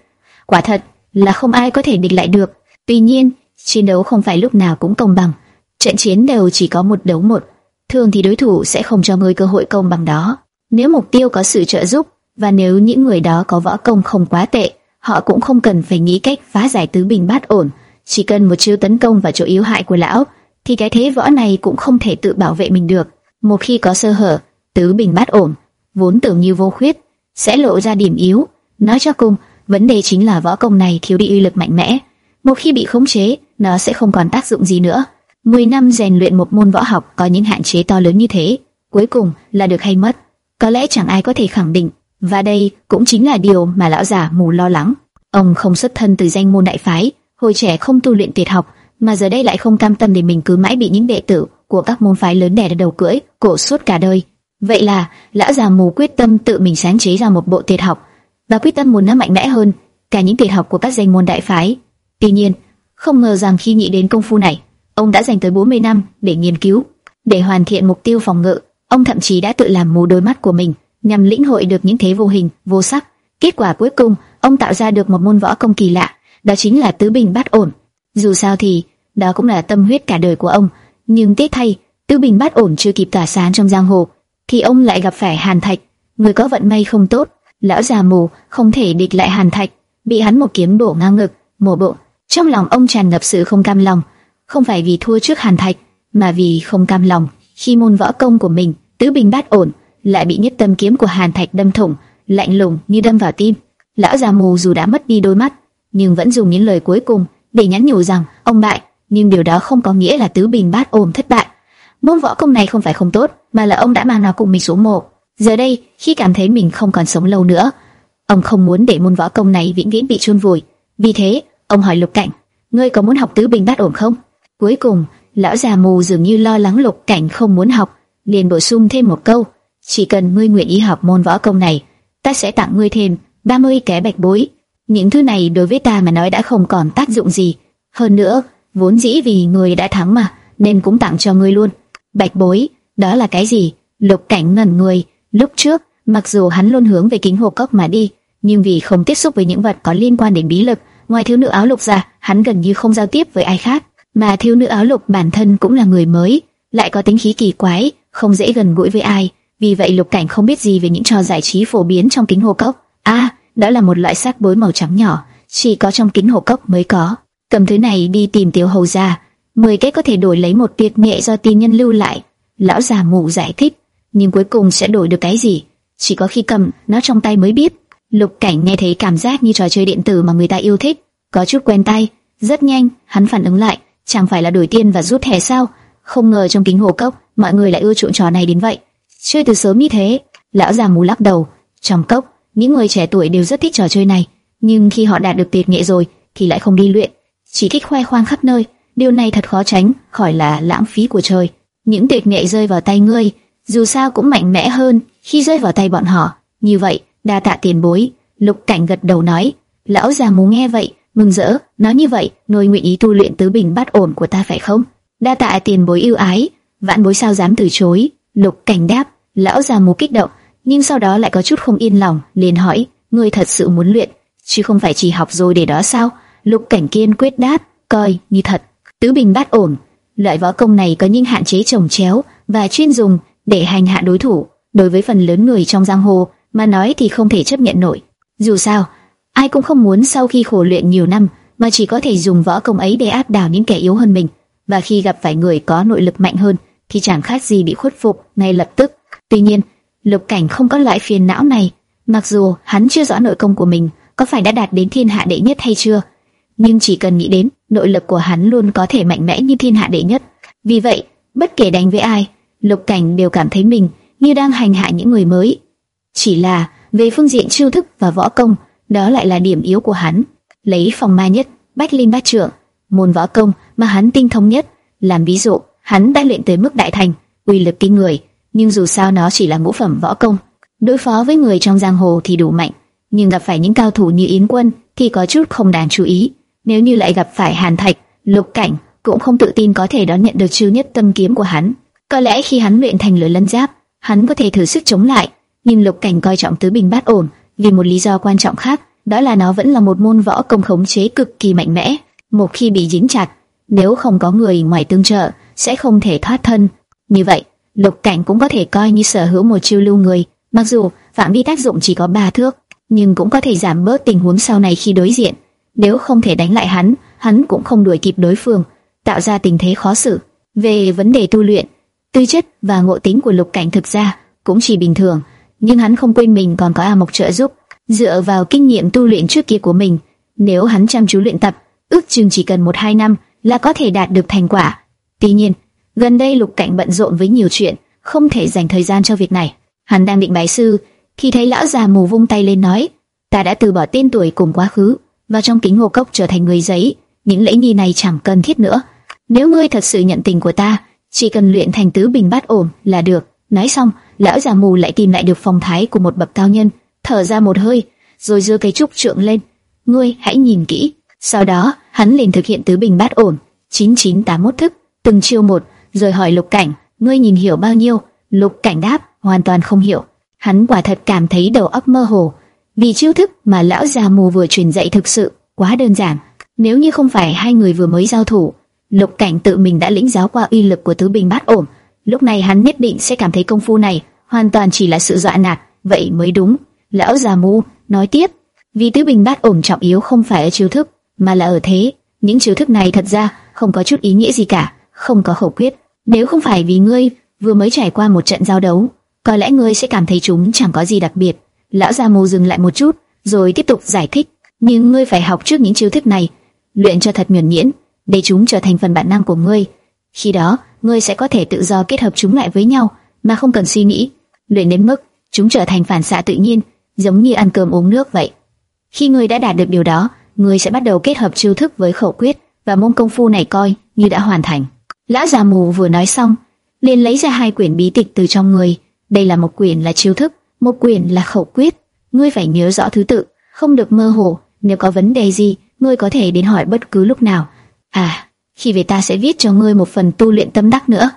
quả thật là không ai có thể địch lại được. Tuy nhiên, chiến đấu không phải lúc nào cũng công bằng, trận chiến đều chỉ có một đấu một thường thì đối thủ sẽ không cho ngươi cơ hội công bằng đó. Nếu mục tiêu có sự trợ giúp và nếu những người đó có võ công không quá tệ, họ cũng không cần phải nghĩ cách phá giải tứ bình bát ổn, chỉ cần một chiêu tấn công vào chỗ yếu hại của lão, thì cái thế võ này cũng không thể tự bảo vệ mình được. Một khi có sơ hở, tứ bình bát ổn, vốn tưởng như vô khuyết, sẽ lộ ra điểm yếu. Nói cho cùng, vấn đề chính là võ công này thiếu đi uy lực mạnh mẽ. Một khi bị khống chế, nó sẽ không còn tác dụng gì nữa. 10 năm rèn luyện một môn võ học có những hạn chế to lớn như thế, cuối cùng là được hay mất, có lẽ chẳng ai có thể khẳng định, và đây cũng chính là điều mà lão già mù lo lắng. Ông không xuất thân từ danh môn đại phái, hồi trẻ không tu luyện tuyệt học, mà giờ đây lại không cam tâm để mình cứ mãi bị những đệ tử của các môn phái lớn đè đầu cưỡi, cổ suốt cả đời. Vậy là lão già mù quyết tâm tự mình sáng chế ra một bộ tuyệt học và quyết tâm muốn nó mạnh mẽ hơn cả những tuyệt học của các danh môn đại phái. Tuy nhiên, không ngờ rằng khi nghĩ đến công phu này, ông đã dành tới 40 năm để nghiên cứu, để hoàn thiện mục tiêu phòng ngự. Ông thậm chí đã tự làm mù đôi mắt của mình nhằm lĩnh hội được những thế vô hình, vô sắc. Kết quả cuối cùng, ông tạo ra được một môn võ công kỳ lạ, đó chính là tứ bình bát ổn. Dù sao thì đó cũng là tâm huyết cả đời của ông, nhưng tiếc thay, tứ bình bát ổn chưa kịp tỏa sáng trong giang hồ, thì ông lại gặp phải Hàn Thạch, người có vận may không tốt, lão già mù không thể địch lại Hàn Thạch, bị hắn một kiếm bổ ngang ngực, mổ bụng. Trong lòng ông tràn ngập sự không cam lòng, không phải vì thua trước Hàn Thạch, mà vì không cam lòng khi môn võ công của mình tứ bình bát ổn lại bị nhất tâm kiếm của Hàn Thạch đâm thủng, lạnh lùng như đâm vào tim. Lão già mù dù đã mất đi đôi mắt, nhưng vẫn dùng những lời cuối cùng để nhắn nhủ rằng ông bại, nhưng điều đó không có nghĩa là tứ bình bát ổn thất bại. Môn võ công này không phải không tốt, mà là ông đã mang nó cùng mình xuống mộ. Giờ đây, khi cảm thấy mình không còn sống lâu nữa, ông không muốn để môn võ công này vĩnh viễn bị chôn vùi. Vì thế, ông hỏi Lục Cảnh, ngươi có muốn học tứ bình bát ổn không? Cuối cùng, lão già mù dường như lo lắng Lục Cảnh không muốn học, liền bổ sung thêm một câu, chỉ cần ngươi nguyện ý học môn võ công này, ta sẽ tặng ngươi thêm 30 cái bạch bối. Những thứ này đối với ta mà nói đã không còn tác dụng gì. Hơn nữa, vốn dĩ vì ngươi đã thắng mà, nên cũng tặng cho ngươi luôn. Bạch bối, đó là cái gì? Lục cảnh ngẩn người, lúc trước, mặc dù hắn luôn hướng về kính hồ cốc mà đi, nhưng vì không tiếp xúc với những vật có liên quan đến bí lực, ngoài thiếu nữ áo lục ra, hắn gần như không giao tiếp với ai khác. Mà thiếu nữ áo lục bản thân cũng là người mới, lại có tính khí kỳ quái, không dễ gần gũi với ai. Vì vậy Lục Cảnh không biết gì về những trò giải trí phổ biến trong kính hồ cốc. À, đó là một loại sắc bối màu trắng nhỏ, chỉ có trong kính hồ cốc mới có. Cầm thứ này đi tìm tiểu hầu gia, mười cái có thể đổi lấy một tiệc nghệ do tiên nhân lưu lại. Lão già mù giải thích, nhưng cuối cùng sẽ đổi được cái gì? Chỉ có khi cầm nó trong tay mới biết. Lục Cảnh nghe thấy cảm giác như trò chơi điện tử mà người ta yêu thích, có chút quen tay. Rất nhanh, hắn phản ứng lại, chẳng phải là đổi tiền và rút thẻ sao? Không ngờ trong kính hồ cốc, mọi người lại ưa chuộng trò này đến vậy. Chơi từ sớm như thế, lão già mù lắc đầu. Trong cốc, những người trẻ tuổi đều rất thích trò chơi này, nhưng khi họ đạt được tuyệt nghệ rồi thì lại không đi luyện, chỉ thích khoe khoang khắp nơi. Điều này thật khó tránh khỏi là lãng phí của trời. Những tuyệt nghệ rơi vào tay ngươi, dù sao cũng mạnh mẽ hơn khi rơi vào tay bọn họ. Như vậy, đa tạ tiền bối. Lục Cảnh gật đầu nói. Lão già mù nghe vậy, mừng rỡ, nói như vậy, ngươi nguyện ý tu luyện tứ bình bát ổn của ta phải không? Đa tạ tiền bối yêu ái, vạn bối sao dám từ chối? Lục Cảnh đáp. Lão già mù kích động, nhưng sau đó lại có chút không yên lòng, liền hỏi, ngươi thật sự muốn luyện, chứ không phải chỉ học rồi để đó sao? Lục Cảnh kiên quyết đáp, coi như thật. Tứ bình bát ổn, loại võ công này có những hạn chế trồng chéo và chuyên dùng để hành hạ đối thủ. Đối với phần lớn người trong giang hồ mà nói thì không thể chấp nhận nổi. Dù sao, ai cũng không muốn sau khi khổ luyện nhiều năm mà chỉ có thể dùng võ công ấy để áp đảo những kẻ yếu hơn mình. Và khi gặp phải người có nội lực mạnh hơn thì chẳng khác gì bị khuất phục ngay lập tức. Tuy nhiên, Lục Cảnh không có loại phiền não này, mặc dù hắn chưa rõ nội công của mình có phải đã đạt đến thiên hạ đệ nhất hay chưa, nhưng chỉ cần nghĩ đến, nội lực của hắn luôn có thể mạnh mẽ như thiên hạ đệ nhất. Vì vậy, bất kể đánh với ai, Lục Cảnh đều cảm thấy mình như đang hành hạ những người mới. Chỉ là về phương diện chiêu thức và võ công, đó lại là điểm yếu của hắn. Lấy phòng ma nhất, bách linh bát trưởng, môn võ công mà hắn tinh thông nhất, làm ví dụ, hắn đã luyện tới mức đại thành, uy lực kinh người, nhưng dù sao nó chỉ là ngũ phẩm võ công, đối phó với người trong giang hồ thì đủ mạnh, nhưng gặp phải những cao thủ như Yến Quân thì có chút không đáng chú ý. Nếu như lại gặp phải Hàn Thạch, Lục Cảnh cũng không tự tin có thể đón nhận được chiêu nhất tâm kiếm của hắn. Có lẽ khi hắn luyện thành lửa lân giáp, hắn có thể thử sức chống lại, nhưng Lục Cảnh coi trọng tứ bình bát ổn vì một lý do quan trọng khác, đó là nó vẫn là một môn võ công khống chế cực kỳ mạnh mẽ. Một khi bị dính chặt, nếu không có người ngoài tương trợ, sẽ không thể thoát thân. Như vậy, Lục Cảnh cũng có thể coi như sở hữu một chiêu lưu người, mặc dù phạm vi tác dụng chỉ có ba thước, nhưng cũng có thể giảm bớt tình huống sau này khi đối diện. Nếu không thể đánh lại hắn, hắn cũng không đuổi kịp đối phương, tạo ra tình thế khó xử. Về vấn đề tu luyện, tư chất và ngộ tính của Lục Cảnh thực ra cũng chỉ bình thường, nhưng hắn không quên mình còn có A Mộc trợ giúp, dựa vào kinh nghiệm tu luyện trước kia của mình, nếu hắn chăm chú luyện tập, ước chừng chỉ cần một hai năm là có thể đạt được thành quả. Tuy nhiên, gần đây Lục Cảnh bận rộn với nhiều chuyện, không thể dành thời gian cho việc này. Hắn đang định bái sư, khi thấy lão già mù vung tay lên nói, ta đã từ bỏ tên tuổi cùng quá khứ, và trong kính ngô cốc trở thành người giấy, những lễ nghi này chẳng cần thiết nữa. Nếu ngươi thật sự nhận tình của ta, chỉ cần luyện thành tứ bình bát ổn là được. Nói xong, lão già mù lại tìm lại được phong thái của một bậc cao nhân, thở ra một hơi, rồi giơ cây trúc trượng lên. Ngươi hãy nhìn kỹ. Sau đó, hắn liền thực hiện tứ bình bát ổn, 9981 thức, từng chiêu một, rồi hỏi Lục Cảnh, ngươi nhìn hiểu bao nhiêu? Lục Cảnh đáp, hoàn toàn không hiểu. Hắn quả thật cảm thấy đầu óc mơ hồ, vì chiêu thức mà lão già mù vừa truyền dạy thực sự quá đơn giản. Nếu như không phải hai người vừa mới giao thủ, Lục Cảnh tự mình đã lĩnh giáo qua uy lực của tứ bình bát ổn, lúc này hắn nhất định sẽ cảm thấy công phu này hoàn toàn chỉ là sự dọa nạt, vậy mới đúng. Lão già mu nói tiếp, vì tứ bình bát ổn trọng yếu không phải ở chiêu thức, mà là ở thế. Những chiêu thức này thật ra không có chút ý nghĩa gì cả, không có khẩu quyết. Nếu không phải vì ngươi vừa mới trải qua một trận giao đấu, có lẽ ngươi sẽ cảm thấy chúng chẳng có gì đặc biệt. Lão già mu dừng lại một chút, rồi tiếp tục giải thích. Nhưng ngươi phải học trước những chiêu thức này, luyện cho thật nhuần nhuyễn, để chúng trở thành phần bản năng của ngươi. Khi đó, ngươi sẽ có thể tự do kết hợp chúng lại với nhau, mà không cần suy nghĩ. Luyện đến mức chúng trở thành phản xạ tự nhiên, giống như ăn cơm uống nước vậy. Khi ngươi đã đạt được điều đó, ngươi sẽ bắt đầu kết hợp chiêu thức với khẩu quyết, và môn công phu này coi như đã hoàn thành. lão già mù vừa nói xong, liền lấy ra hai quyển bí tịch từ trong người. Đây là một quyển là chiêu thức, một quyển là khẩu quyết. Ngươi phải nhớ rõ thứ tự, không được mơ hồ. Nếu có vấn đề gì, ngươi có thể đến hỏi bất cứ lúc nào. À, khi về ta sẽ viết cho ngươi một phần tu luyện tâm đắc nữa.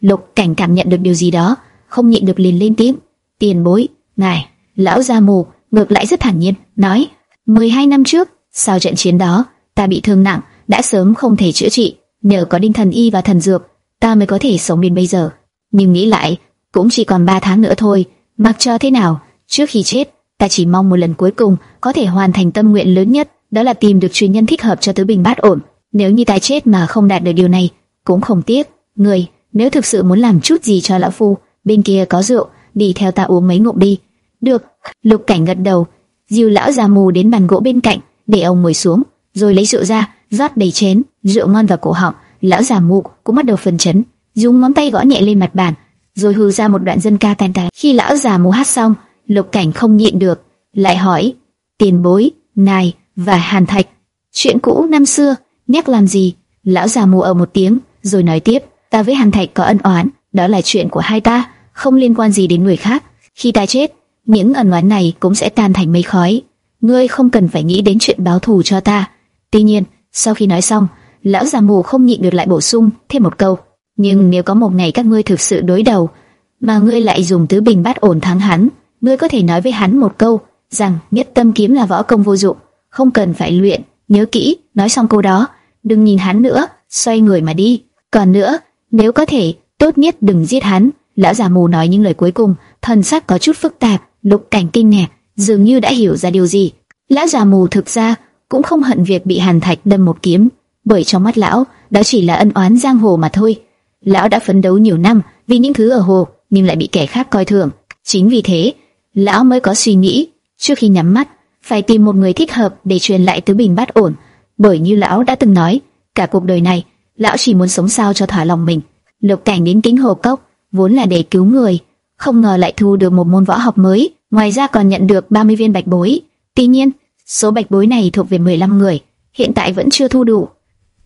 Lục cảnh cảm nhận được điều gì đó, không nhịn được liền lên tiếng. Tiền bối, ngài, lão già mù, ngược lại rất thản nhiên, nói. 12 năm trước, sau trận chiến đó, ta bị thương nặng, đã sớm không thể chữa trị, nhờ có đinh thần y và thần dược, ta mới có thể sống đến bây giờ. Nhưng nghĩ lại, cũng chỉ còn 3 tháng nữa thôi, mặc cho thế nào, trước khi chết, ta chỉ mong một lần cuối cùng có thể hoàn thành tâm nguyện lớn nhất, đó là tìm được truyền nhân thích hợp cho tứ bình bát ổn. Nếu như ta chết mà không đạt được điều này, cũng không tiếc. Người, nếu thực sự muốn làm chút gì cho lão phu, bên kia có rượu, đi theo ta uống mấy ngụm đi. Được. Lục Cảnh gật đầu, dìu lão già mù đến bàn gỗ bên cạnh, để ông ngồi xuống, rồi lấy rượu ra, rót đầy chén, rượu ngon vào cổ họng. Lão già mù cũng bắt đầu phần chấn, dùng ngón tay gõ nhẹ lên mặt bàn, rồi hừ ra một đoạn dân ca tan tán. Khi lão già mù hát xong, Lục Cảnh không nhịn được, lại hỏi: "Tiền bối, ngài và Hàn Thạch, chuyện cũ năm xưa, nhắc làm gì?" Lão già mù ở một tiếng, rồi nói tiếp: "Ta với Hàn Thạch có ân oán, đó là chuyện của hai ta, không liên quan gì đến người khác. Khi ta chết, những ân oán này cũng sẽ tan thành mây khói. Ngươi không cần phải nghĩ đến chuyện báo thù cho ta. Tuy nhiên, sau khi nói xong, lão già mù không nhịn được lại bổ sung thêm một câu. Nhưng nếu có một ngày các ngươi thực sự đối đầu, mà ngươi lại dùng tứ bình bát ổn thắng hắn, ngươi có thể nói với hắn một câu rằng nhất tâm kiếm là võ công vô dụng, không cần phải luyện. Nhớ kỹ, nói xong câu đó, đừng nhìn hắn nữa, xoay người mà đi. Còn nữa, nếu có thể, tốt nhất đừng giết hắn. Lão già mù nói những lời cuối cùng, thần sắc có chút phức tạp. Lục Cảnh kinh ngạc, dường như đã hiểu ra điều gì. Lão già mù thực ra cũng không hận việc bị Hàn Thạch đâm một kiếm, bởi trong mắt lão, đó chỉ là ân oán giang hồ mà thôi. Lão đã phấn đấu nhiều năm vì những thứ ở hồ, nhưng lại bị kẻ khác coi thường. Chính vì thế, lão mới có suy nghĩ, trước khi nhắm mắt, phải tìm một người thích hợp để truyền lại tứ bình bát ổn. Bởi như lão đã từng nói, cả cuộc đời này, lão chỉ muốn sống sao cho thỏa lòng mình. Lục Cảnh đến kính hồ cốc, vốn là để cứu người, không ngờ lại thu được một môn võ học mới, ngoài ra còn nhận được 30 viên bạch bối. Tuy nhiên, số bạch bối này thuộc về 15 người, hiện tại vẫn chưa thu đủ.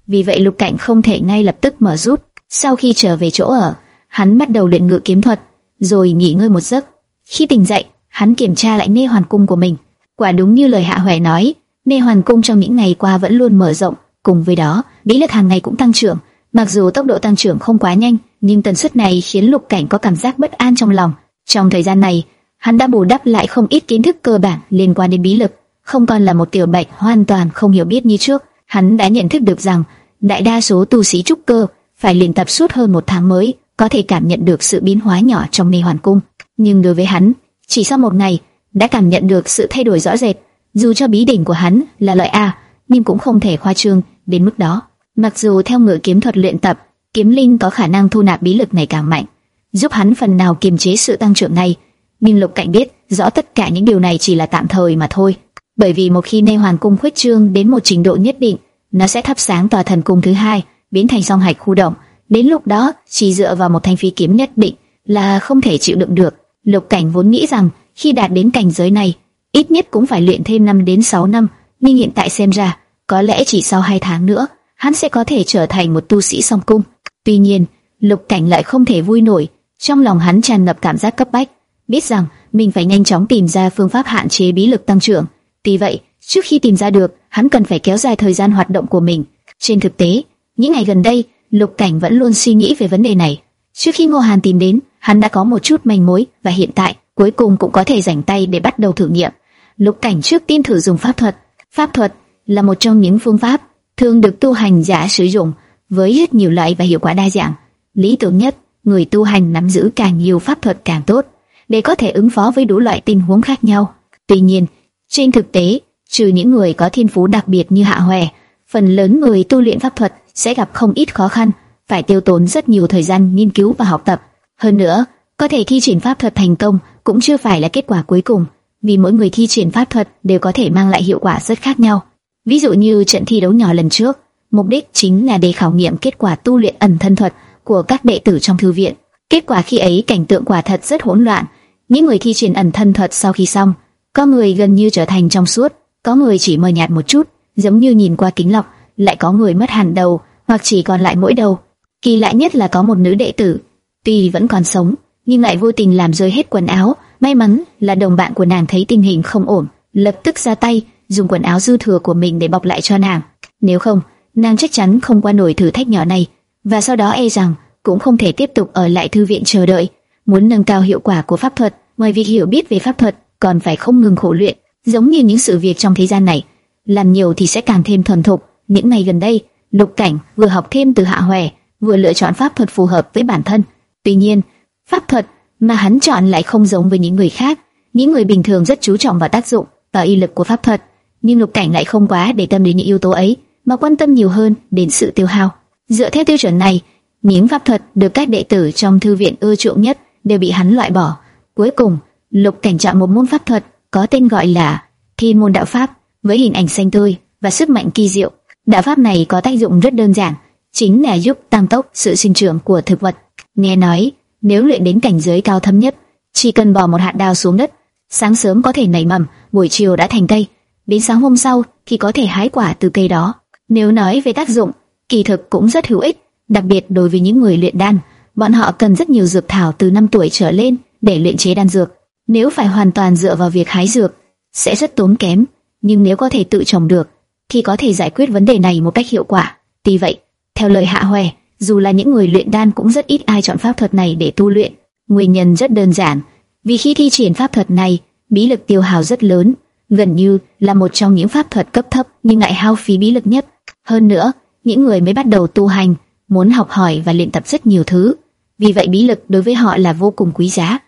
Vì vậy Lục Cảnh không thể ngay lập tức mở rút. Sau khi trở về chỗ ở, hắn bắt đầu luyện ngự kiếm thuật, rồi nghỉ ngơi một giấc. Khi tỉnh dậy, hắn kiểm tra lại nê hoàn cung của mình. Quả đúng như lời Hạ Hoè nói, nê hoàn cung trong những ngày qua vẫn luôn mở rộng, cùng với đó, bí lực hàng ngày cũng tăng trưởng. Mặc dù tốc độ tăng trưởng không quá nhanh, nhưng tần suất này khiến Lục Cảnh có cảm giác bất an trong lòng. Trong thời gian này, hắn đã bù đắp lại không ít kiến thức cơ bản liên quan đến bí lực, không còn là một tiểu bạch hoàn toàn không hiểu biết như trước. Hắn đã nhận thức được rằng đại đa số tu sĩ trúc cơ phải luyện tập suốt hơn một tháng mới có thể cảm nhận được sự biến hóa nhỏ trong mê hoàn cung. Nhưng đối với hắn, chỉ sau một ngày đã cảm nhận được sự thay đổi rõ rệt. Dù cho bí đỉnh của hắn là loại A, nhưng cũng không thể khoa trương đến mức đó. Mặc dù theo ngựa kiếm thuật luyện tập, kiếm linh có khả năng thu nạp bí lực này càng mạnh, giúp hắn phần nào kiềm chế sự tăng trưởng này. Nhưng Lục Cảnh biết rõ tất cả những điều này chỉ là tạm thời mà thôi, bởi vì một khi Nê Hoàn Cung khuếch trương đến một trình độ nhất định, nó sẽ thắp sáng tòa thần cung thứ hai, biến thành song hạch khu động. Đến lúc đó, chỉ dựa vào một thanh phi kiếm nhất định là không thể chịu đựng được. Lục Cảnh vốn nghĩ rằng khi đạt đến cảnh giới này, ít nhất cũng phải luyện thêm 5 đến 6 năm, nhưng hiện tại xem ra, có lẽ chỉ sau 2 tháng nữa, hắn sẽ có thể trở thành một tu sĩ song cung. Tuy nhiên, Lục Cảnh lại không thể vui nổi, trong lòng hắn tràn ngập cảm giác cấp bách, biết rằng mình phải nhanh chóng tìm ra phương pháp hạn chế bí lực tăng trưởng. Tuy vậy, trước khi tìm ra được, hắn cần phải kéo dài thời gian hoạt động của mình. Trên thực tế, những ngày gần đây, Lục Cảnh vẫn luôn suy nghĩ về vấn đề này. Trước khi Ngô Hàn tìm đến, hắn đã có một chút manh mối và hiện tại cuối cùng cũng có thể rảnh tay để bắt đầu thử nghiệm. Lục Cảnh trước tiên thử dùng pháp thuật. Pháp thuật là một trong những phương pháp thường được tu hành giả sử dụng với rất nhiều loại và hiệu quả đa dạng. Lý tưởng nhất, người tu hành nắm giữ càng nhiều pháp thuật càng tốt, để có thể ứng phó với đủ loại tình huống khác nhau. Tuy nhiên, trên thực tế, trừ những người có thiên phú đặc biệt như Hạ Hoè, phần lớn người tu luyện pháp thuật sẽ gặp không ít khó khăn, phải tiêu tốn rất nhiều thời gian nghiên cứu và học tập. Hơn nữa, có thể thi triển pháp thuật thành công cũng chưa phải là kết quả cuối cùng, vì mỗi người thi triển pháp thuật đều có thể mang lại hiệu quả rất khác nhau. Ví dụ như trận thi đấu nhỏ lần trước, mục đích chính là để khảo nghiệm kết quả tu luyện ẩn thân thuật của các đệ tử trong thư viện. Kết quả khi ấy cảnh tượng quả thật rất hỗn loạn. Những người thi triển ẩn thân thuật sau khi xong, có người gần như trở thành trong suốt, có người chỉ mờ nhạt một chút, giống như nhìn qua kính lọc, lại có người mất hẳn đầu, hoặc chỉ còn lại mỗi đầu. Kỳ lạ nhất là có một nữ đệ tử, tuy vẫn còn sống, nhưng lại vô tình làm rơi hết quần áo. May mắn là đồng bạn của nàng thấy tình hình không ổn, lập tức ra tay dùng quần áo dư thừa của mình để bọc lại cho nàng. Nếu không, nàng chắc chắn không qua nổi thử thách nhỏ này, và sau đó e rằng cũng không thể tiếp tục ở lại thư viện chờ đợi. Muốn nâng cao hiệu quả của pháp thuật, ngoài việc hiểu biết về pháp thuật, còn phải không ngừng khổ luyện, giống như những sự việc trong thế gian này, làm nhiều thì sẽ càng thêm thuần thục. Những ngày gần đây, Lục Cảnh vừa học thêm từ Hạ Hoè, vừa lựa chọn pháp thuật phù hợp với bản thân. Tuy nhiên, pháp thuật mà hắn chọn lại không giống với những người khác. Những người bình thường rất chú trọng vào tác dụng và y lực của pháp thuật, nhưng Lục Cảnh lại không quá để tâm đến những yếu tố ấy, mà quan tâm nhiều hơn đến sự tiêu hao. Dựa theo tiêu chuẩn này, những pháp thuật được các đệ tử trong thư viện ưa chuộng nhất đều bị hắn loại bỏ. Cuối cùng, Lục Cảnh chọn một môn pháp thuật có tên gọi là Thiên môn đạo pháp, với hình ảnh xanh tươi và sức mạnh kỳ diệu. Đạo pháp này có tác dụng rất đơn giản, chính là giúp tăng tốc sự sinh trưởng của thực vật. Nghe nói, nếu luyện đến cảnh giới cao thâm nhất, chỉ cần bỏ một hạt đào xuống đất, sáng sớm có thể nảy mầm, buổi chiều đã thành cây, đến sáng hôm sau thì có thể hái quả từ cây đó. Nếu nói về tác dụng, kỳ thực cũng rất hữu ích, đặc biệt đối với những người luyện đan, bọn họ cần rất nhiều dược thảo từ 5 tuổi trở lên để luyện chế đan dược. Nếu phải hoàn toàn dựa vào việc hái dược, sẽ rất tốn kém, nhưng nếu có thể tự trồng được, thì có thể giải quyết vấn đề này một cách hiệu quả. Tuy vậy, theo lời Hạ Hoè, dù là những người luyện đan cũng rất ít ai chọn pháp thuật này để tu luyện. Nguyên nhân rất đơn giản, vì khi thi triển pháp thuật này, bí lực tiêu hao rất lớn, gần như là một trong những pháp thuật cấp thấp nhưng lại hao phí bí lực nhất. Hơn nữa, những người mới bắt đầu tu hành muốn học hỏi và luyện tập rất nhiều thứ, vì vậy bí lực đối với họ là vô cùng quý giá.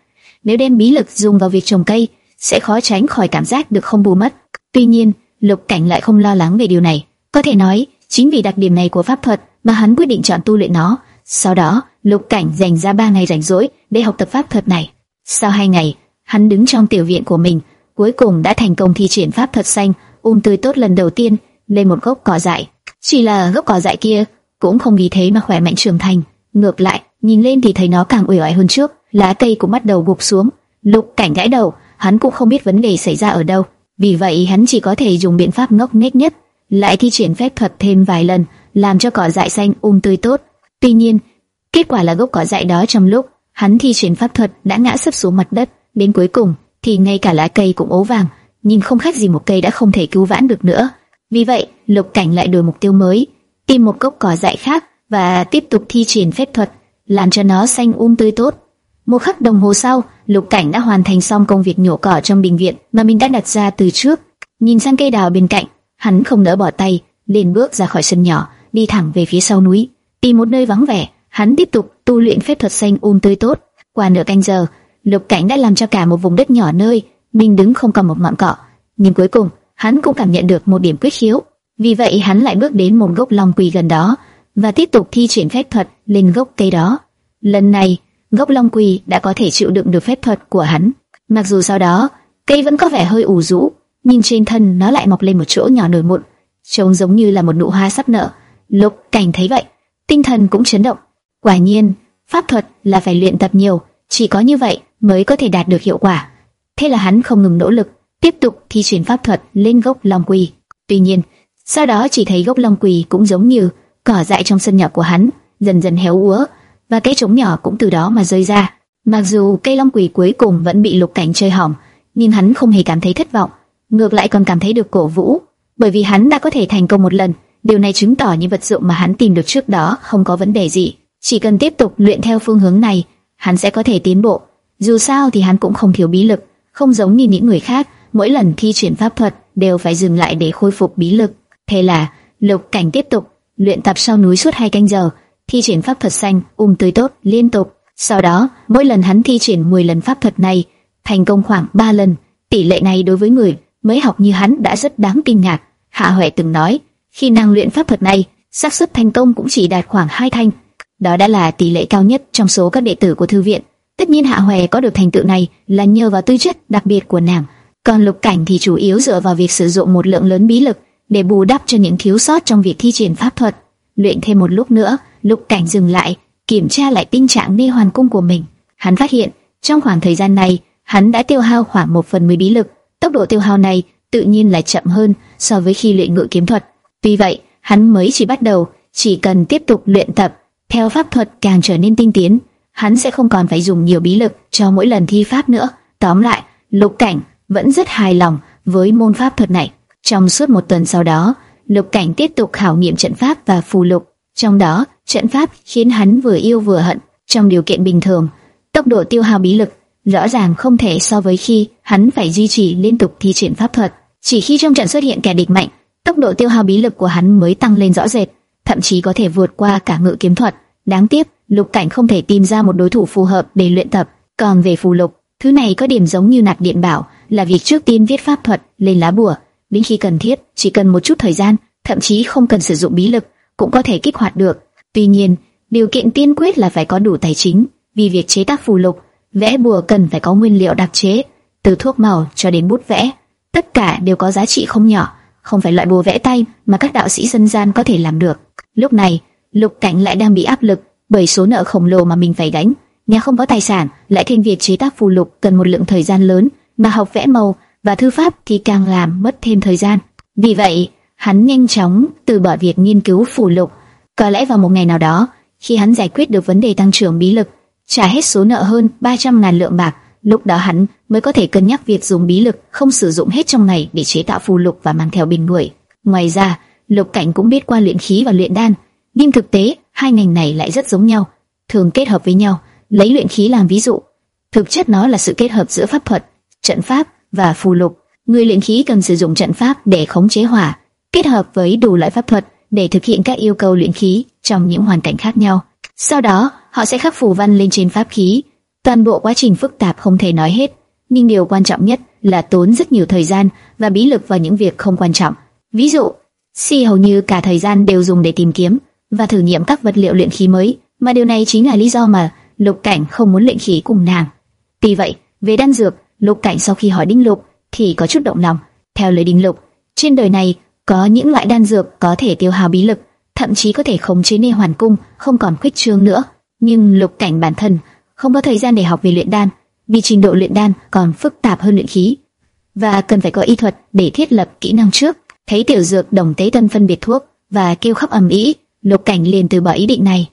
Nếu đem bí lực dùng vào việc trồng cây, sẽ khó tránh khỏi cảm giác được không bù mất. Tuy nhiên, Lục Cảnh lại không lo lắng về điều này. Có thể nói, chính vì đặc điểm này của pháp thuật mà hắn quyết định chọn tu luyện nó. Sau đó, Lục Cảnh dành ra ba ngày rảnh rỗi để học tập pháp thuật này. Sau hai ngày, hắn đứng trong tiểu viện của mình, cuối cùng đã thành công thi triển pháp thuật xanh um tươi tốt lần đầu tiên lên một gốc cỏ dại. Chỉ là gốc cỏ dại kia cũng không vì thế mà khỏe mạnh trưởng thành, ngược lại, nhìn lên thì thấy nó càng uể oải hơn trước, lá cây cũng bắt đầu gục xuống. Lục Cảnh gãi đầu, hắn cũng không biết vấn đề xảy ra ở đâu, vì vậy hắn chỉ có thể dùng biện pháp ngốc nghếch nhất, lại thi triển phép thuật thêm vài lần, làm cho cỏ dại xanh um tươi tốt. Tuy nhiên, kết quả là gốc cỏ dại đó trong lúc hắn thi triển pháp thuật đã ngã sấp xuống mặt đất, đến cuối cùng thì ngay cả lá cây cũng ố vàng, nhìn không khác gì một cây đã không thể cứu vãn được nữa. Vì vậy, Lục Cảnh lại đổi mục tiêu mới, tìm một gốc cỏ dại khác và tiếp tục thi triển phép thuật, làm cho nó xanh um tươi tốt. Một khắc đồng hồ sau, Lục Cảnh đã hoàn thành xong công việc nhổ cỏ trong bệnh viện mà mình đã đặt ra từ trước. Nhìn sang cây đào bên cạnh, hắn không nỡ bỏ tay, liền bước ra khỏi sân nhỏ, đi thẳng về phía sau núi, tìm một nơi vắng vẻ, hắn tiếp tục tu luyện phép thuật xanh um tươi tốt. Qua nửa canh giờ, Lục Cảnh đã làm cho cả một vùng đất nhỏ nơi mình đứng không còn một ngọn cỏ, nhưng cuối cùng hắn cũng cảm nhận được một điểm quyết khiếu. Vì vậy hắn lại bước đến một gốc long quỳ gần đó và tiếp tục thi triển phép thuật lên gốc cây đó. Lần này, gốc long quỳ đã có thể chịu đựng được phép thuật của hắn. Mặc dù sau đó cây vẫn có vẻ hơi ủ rũ, nhưng trên thân nó lại mọc lên một chỗ nhỏ nổi mụn, trông giống như là một nụ hoa sắp nở. Lục Cảnh thấy vậy, tinh thần cũng chấn động. Quả nhiên, pháp thuật là phải luyện tập nhiều, chỉ có như vậy mới có thể đạt được hiệu quả. Thế là hắn không ngừng nỗ lực, tiếp tục thi chuyển pháp thuật lên gốc long quỳ. Tuy nhiên, sau đó chỉ thấy gốc long quỳ cũng giống như cỏ dại trong sân nhỏ của hắn, dần dần héo úa, và cái trống nhỏ cũng từ đó mà rơi ra. Mặc dù cây long quỳ cuối cùng vẫn bị lục cảnh chơi hỏng, nhưng hắn không hề cảm thấy thất vọng, ngược lại còn cảm thấy được cổ vũ, bởi vì hắn đã có thể thành công một lần. Điều này chứng tỏ những vật dụng mà hắn tìm được trước đó không có vấn đề gì, chỉ cần tiếp tục luyện theo phương hướng này, hắn sẽ có thể tiến bộ. Dù sao thì hắn cũng không thiếu bí lực, không giống như những người khác, mỗi lần thi chuyển pháp thuật đều phải dừng lại để khôi phục bí lực. Thế là, Lục Cảnh tiếp tục luyện tập sau núi suốt hai canh giờ, thi chuyển pháp thuật xanh, um tươi tốt liên tục. Sau đó, mỗi lần hắn thi chuyển 10 lần pháp thuật này, thành công khoảng 3 lần. Tỷ lệ này đối với người mới học như hắn đã rất đáng kinh ngạc. Hạ Huệ từng nói, khi năng luyện pháp thuật này, xác suất thành công cũng chỉ đạt khoảng hai thanh. Đó đã là tỷ lệ cao nhất trong số các đệ tử của thư viện. Tất nhiên Hạ Huệ có được thành tựu này là nhờ vào tư chất đặc biệt của nàng. Còn Lục Cảnh thì chủ yếu dựa vào việc sử dụng một lượng lớn bí lực để bù đắp cho những thiếu sót trong việc thi triển pháp thuật. Luyện thêm một lúc nữa, Lục Cảnh dừng lại, kiểm tra lại tình trạng nê hoàn cung của mình. Hắn phát hiện, trong khoảng thời gian này, hắn đã tiêu hao khoảng một phần mười bí lực. Tốc độ tiêu hao này tự nhiên là chậm hơn so với khi luyện ngự kiếm thuật. vì vậy, hắn mới chỉ bắt đầu, chỉ cần tiếp tục luyện tập, theo pháp thuật càng trở nên tinh tiến, hắn sẽ không còn phải dùng nhiều bí lực cho mỗi lần thi pháp nữa. Tóm lại, Lục Cảnh vẫn rất hài lòng với môn pháp thuật này. Trong suốt một tuần sau đó, Lục Cảnh tiếp tục khảo nghiệm trận pháp và phù lục. Trong đó, trận pháp khiến hắn vừa yêu vừa hận. Trong điều kiện bình thường, tốc độ tiêu hao bí lực rõ ràng không thể so với khi hắn phải duy trì liên tục thi triển pháp thuật. Chỉ khi trong trận xuất hiện kẻ địch mạnh, tốc độ tiêu hao bí lực của hắn mới tăng lên rõ rệt, thậm chí có thể vượt qua cả ngự kiếm thuật. Đáng tiếc, Lục Cảnh không thể tìm ra một đối thủ phù hợp để luyện tập. Còn về phù lục, thứ này có điểm giống như nạp điện bảo, là việc trước tiên viết pháp thuật lên lá bùa, đến khi cần thiết, chỉ cần một chút thời gian, thậm chí không cần sử dụng bí lực, cũng có thể kích hoạt được. Tuy nhiên, điều kiện tiên quyết là phải có đủ tài chính, vì việc chế tác phù lục, vẽ bùa cần phải có nguyên liệu đặc chế, từ thuốc màu cho đến bút vẽ, tất cả đều có giá trị không nhỏ, không phải loại bùa vẽ tay mà các đạo sĩ dân gian có thể làm được. Lúc này, Lục Cảnh lại đang bị áp lực bởi số nợ khổng lồ mà mình phải gánh. Nhà không có tài sản, lại thêm việc chế tác phù lục cần một lượng thời gian lớn, mà học vẽ màu và thư pháp thì càng làm mất thêm thời gian. Vì vậy, hắn nhanh chóng từ bỏ việc nghiên cứu phù lục. Có lẽ vào một ngày nào đó, khi hắn giải quyết được vấn đề tăng trưởng bí lực, trả hết số nợ hơn 300 ngàn lượng bạc, lúc đó hắn mới có thể cân nhắc việc dùng bí lực không sử dụng hết trong ngày để chế tạo phù lục và mang theo bình người. Ngoài ra, Lục Cảnh cũng biết qua luyện khí và luyện đan, nhưng thực tế hai ngành này lại rất giống nhau, thường kết hợp với nhau. Lấy luyện khí làm ví dụ, thực chất nó là sự kết hợp giữa pháp thuật, trận pháp và phù lục. Người luyện khí cần sử dụng trận pháp để khống chế hỏa, kết hợp với đủ loại pháp thuật để thực hiện các yêu cầu luyện khí trong những hoàn cảnh khác nhau. Sau đó, họ sẽ khắc phù văn lên trên pháp khí. Toàn bộ quá trình phức tạp không thể nói hết, nhưng điều quan trọng nhất là tốn rất nhiều thời gian và bí lực vào những việc không quan trọng. Ví dụ, Si hầu như cả thời gian đều dùng để tìm kiếm và thử nghiệm các vật liệu luyện khí mới, mà điều này chính là lý do mà Lục Cảnh không muốn luyện khí cùng nàng. Tuy vậy, về đan dược, Lục Cảnh sau khi hỏi Đinh Lục thì có chút động lòng. Theo lời Đinh Lục, trên đời này có những loại đan dược có thể tiêu hao bí lực, thậm chí có thể khống chế nê hoàn cung, không còn khuếch trương nữa. Nhưng Lục Cảnh bản thân không có thời gian để học về luyện đan, vì trình độ luyện đan còn phức tạp hơn luyện khí và cần phải có y thuật để thiết lập kỹ năng trước. Thấy tiểu dược đồng tế tân phân biệt thuốc và kêu khóc ầm ĩ, Lục Cảnh liền từ bỏ ý định này.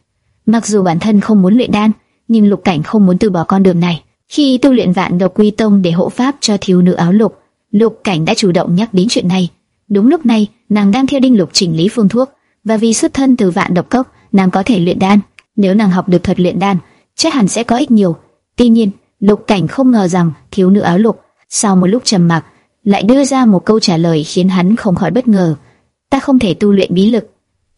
Mặc dù bản thân không muốn luyện đan, nhưng Lục Cảnh không muốn từ bỏ con đường này. Khi tu luyện vạn độc quy tông để hộ pháp cho thiếu nữ áo lục, Lục Cảnh đã chủ động nhắc đến chuyện này. Đúng lúc này, nàng đang theo Đinh Lục chỉnh lý phương thuốc, và vì xuất thân từ vạn độc cốc, nàng có thể luyện đan. Nếu nàng học được thuật luyện đan, chắc hẳn sẽ có ích nhiều. Tuy nhiên, Lục Cảnh không ngờ rằng thiếu nữ áo lục sau một lúc trầm mặc lại đưa ra một câu trả lời khiến hắn không khỏi bất ngờ. Ta không thể tu luyện bí lực.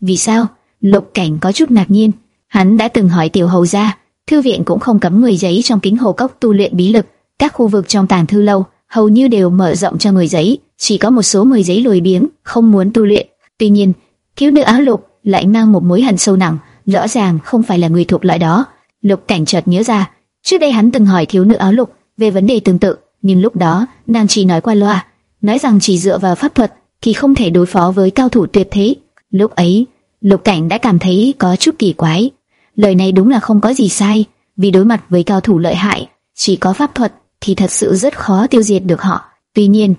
Vì sao? Lục Cảnh có chút ngạc nhiên. Hắn đã từng hỏi tiểu hầu gia, thư viện cũng không cấm người giấy trong kính hồ cốc tu luyện bí lực. Các khu vực trong tàng thư lâu hầu như đều mở rộng cho người giấy, chỉ có một số người giấy lười biếng không muốn tu luyện. Tuy nhiên, thiếu nữ áo lục lại mang một mối hận sâu nặng, rõ ràng không phải là người thuộc loại đó. Lục Cảnh chợt nhớ ra, trước đây hắn từng hỏi thiếu nữ áo lục về vấn đề tương tự, nhưng lúc đó nàng chỉ nói qua loa, nói rằng chỉ dựa vào pháp thuật thì không thể đối phó với cao thủ tuyệt thế. Lúc ấy, Lục Cảnh đã cảm thấy có chút kỳ quái. Lời này đúng là không có gì sai, vì đối mặt với cao thủ lợi hại, chỉ có pháp thuật thì thật sự rất khó tiêu diệt được họ. Tuy nhiên,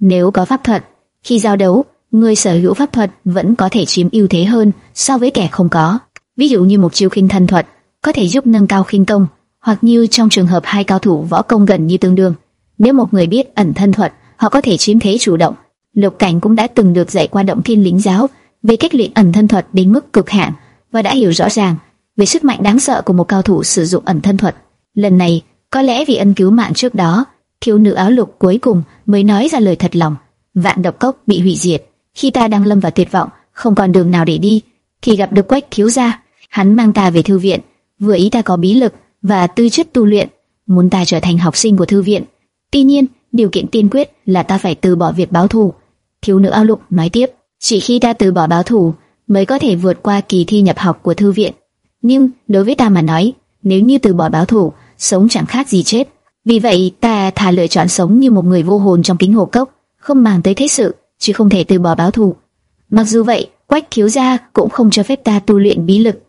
nếu có pháp thuật, khi giao đấu, người sở hữu pháp thuật vẫn có thể chiếm ưu thế hơn so với kẻ không có. Ví dụ như một chiêu khinh thân thuật có thể giúp nâng cao khinh công, hoặc như trong trường hợp hai cao thủ võ công gần như tương đương, nếu một người biết ẩn thân thuật, họ có thể chiếm thế chủ động. Lục Cảnh cũng đã từng được dạy qua động thiên lính giáo về cách luyện ẩn thân thuật đến mức cực hạn và đã hiểu rõ ràng về sức mạnh đáng sợ của một cao thủ sử dụng ẩn thân thuật. Lần này, có lẽ vì ân cứu mạng trước đó, thiếu nữ áo lục cuối cùng mới nói ra lời thật lòng. Vạn độc cốc bị hủy diệt, khi ta đang lâm vào tuyệt vọng, không còn đường nào để đi, thì gặp được Quách thiếu gia, hắn mang ta về thư viện, vừa ý ta có bí lực và tư chất tu luyện, muốn ta trở thành học sinh của thư viện. Tuy nhiên, điều kiện tiên quyết là ta phải từ bỏ việc báo thù. Thiếu nữ ao lục nói tiếp, chỉ khi ta từ bỏ báo thù mới có thể vượt qua kỳ thi nhập học của thư viện. Nhưng đối với ta mà nói, nếu như từ bỏ báo thù, sống chẳng khác gì chết. Vì vậy ta thà lựa chọn sống như một người vô hồn trong kính hồ cốc, không màng tới thế sự, chứ không thể từ bỏ báo thù. Mặc dù vậy, Quách thiếu gia cũng không cho phép ta tu luyện bí lực.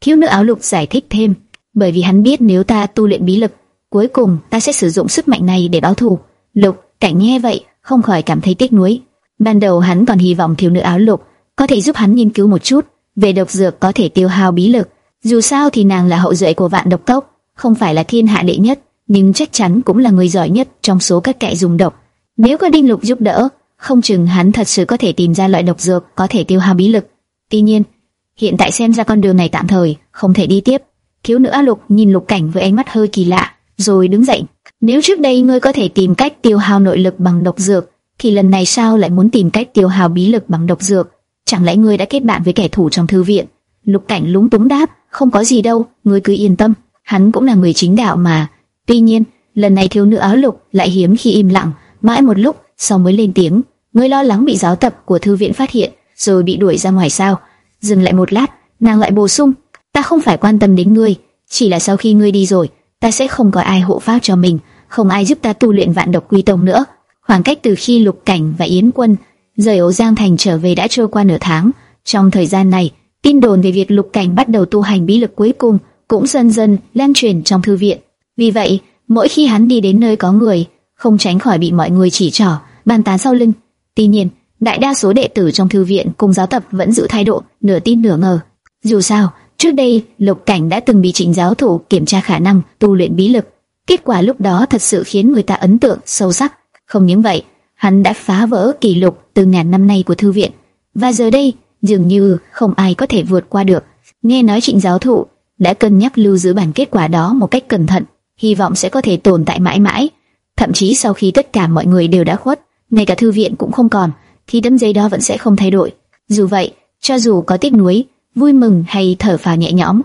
Thiếu nữ áo lục giải thích thêm, bởi vì hắn biết nếu ta tu luyện bí lực, cuối cùng ta sẽ sử dụng sức mạnh này để báo thù. Lục, cảnh nghe vậy, không khỏi cảm thấy tiếc nuối. Ban đầu hắn còn hy vọng thiếu nữ áo lục có thể giúp hắn nghiên cứu một chút về độc dược có thể tiêu hao bí lực. Dù sao thì nàng là hậu duệ của vạn độc cốc, không phải là thiên hạ đệ nhất, nhưng chắc chắn cũng là người giỏi nhất trong số các kẻ dùng độc. Nếu có Đinh Lục giúp đỡ, không chừng hắn thật sự có thể tìm ra loại độc dược có thể tiêu hao bí lực. Tuy nhiên, hiện tại xem ra con đường này tạm thời không thể đi tiếp. Thiếu nữ A Lục nhìn Lục Cảnh với ánh mắt hơi kỳ lạ, rồi đứng dậy. Nếu trước đây ngươi có thể tìm cách tiêu hao nội lực bằng độc dược, thì lần này sao lại muốn tìm cách tiêu hao bí lực bằng độc dược? Chẳng lẽ ngươi đã kết bạn với kẻ thù trong thư viện? Lục Cảnh lúng túng đáp, không có gì đâu, ngươi cứ yên tâm, hắn cũng là người chính đạo mà. Tuy nhiên, lần này thiếu nữ áo lục lại hiếm khi im lặng, mãi một lúc sau mới lên tiếng, ngươi lo lắng bị giáo tập của thư viện phát hiện, rồi bị đuổi ra ngoài sao? Dừng lại một lát, nàng lại bổ sung, ta không phải quan tâm đến ngươi, chỉ là sau khi ngươi đi rồi, ta sẽ không có ai hộ pháp cho mình, không ai giúp ta tu luyện vạn độc quy tông nữa. Khoảng cách từ khi Lục Cảnh và Yến Quân rời Ấu Giang Thành trở về đã trôi qua nửa tháng. Trong thời gian này, tin đồn về việc Lục Cảnh bắt đầu tu hành bí lực cuối cùng cũng dần dần lan truyền trong thư viện. Vì vậy, mỗi khi hắn đi đến nơi có người, không tránh khỏi bị mọi người chỉ trỏ, bàn tán sau lưng. Tuy nhiên, đại đa số đệ tử trong thư viện cùng giáo tập vẫn giữ thái độ nửa tin nửa ngờ. Dù sao, trước đây Lục Cảnh đã từng bị Trịnh giáo thủ kiểm tra khả năng tu luyện bí lực, kết quả lúc đó thật sự khiến người ta ấn tượng sâu sắc. Không những vậy, hắn đã phá vỡ kỷ lục từ ngàn năm nay của thư viện, và giờ đây dường như không ai có thể vượt qua được. Nghe nói Trịnh giáo thụ đã cân nhắc lưu giữ bản kết quả đó một cách cẩn thận, hy vọng sẽ có thể tồn tại mãi mãi. Thậm chí sau khi tất cả mọi người đều đã khuất, ngay cả thư viện cũng không còn, thì tấm giấy đó vẫn sẽ không thay đổi. Dù vậy, cho dù có tiếc nuối, vui mừng hay thở phào nhẹ nhõm,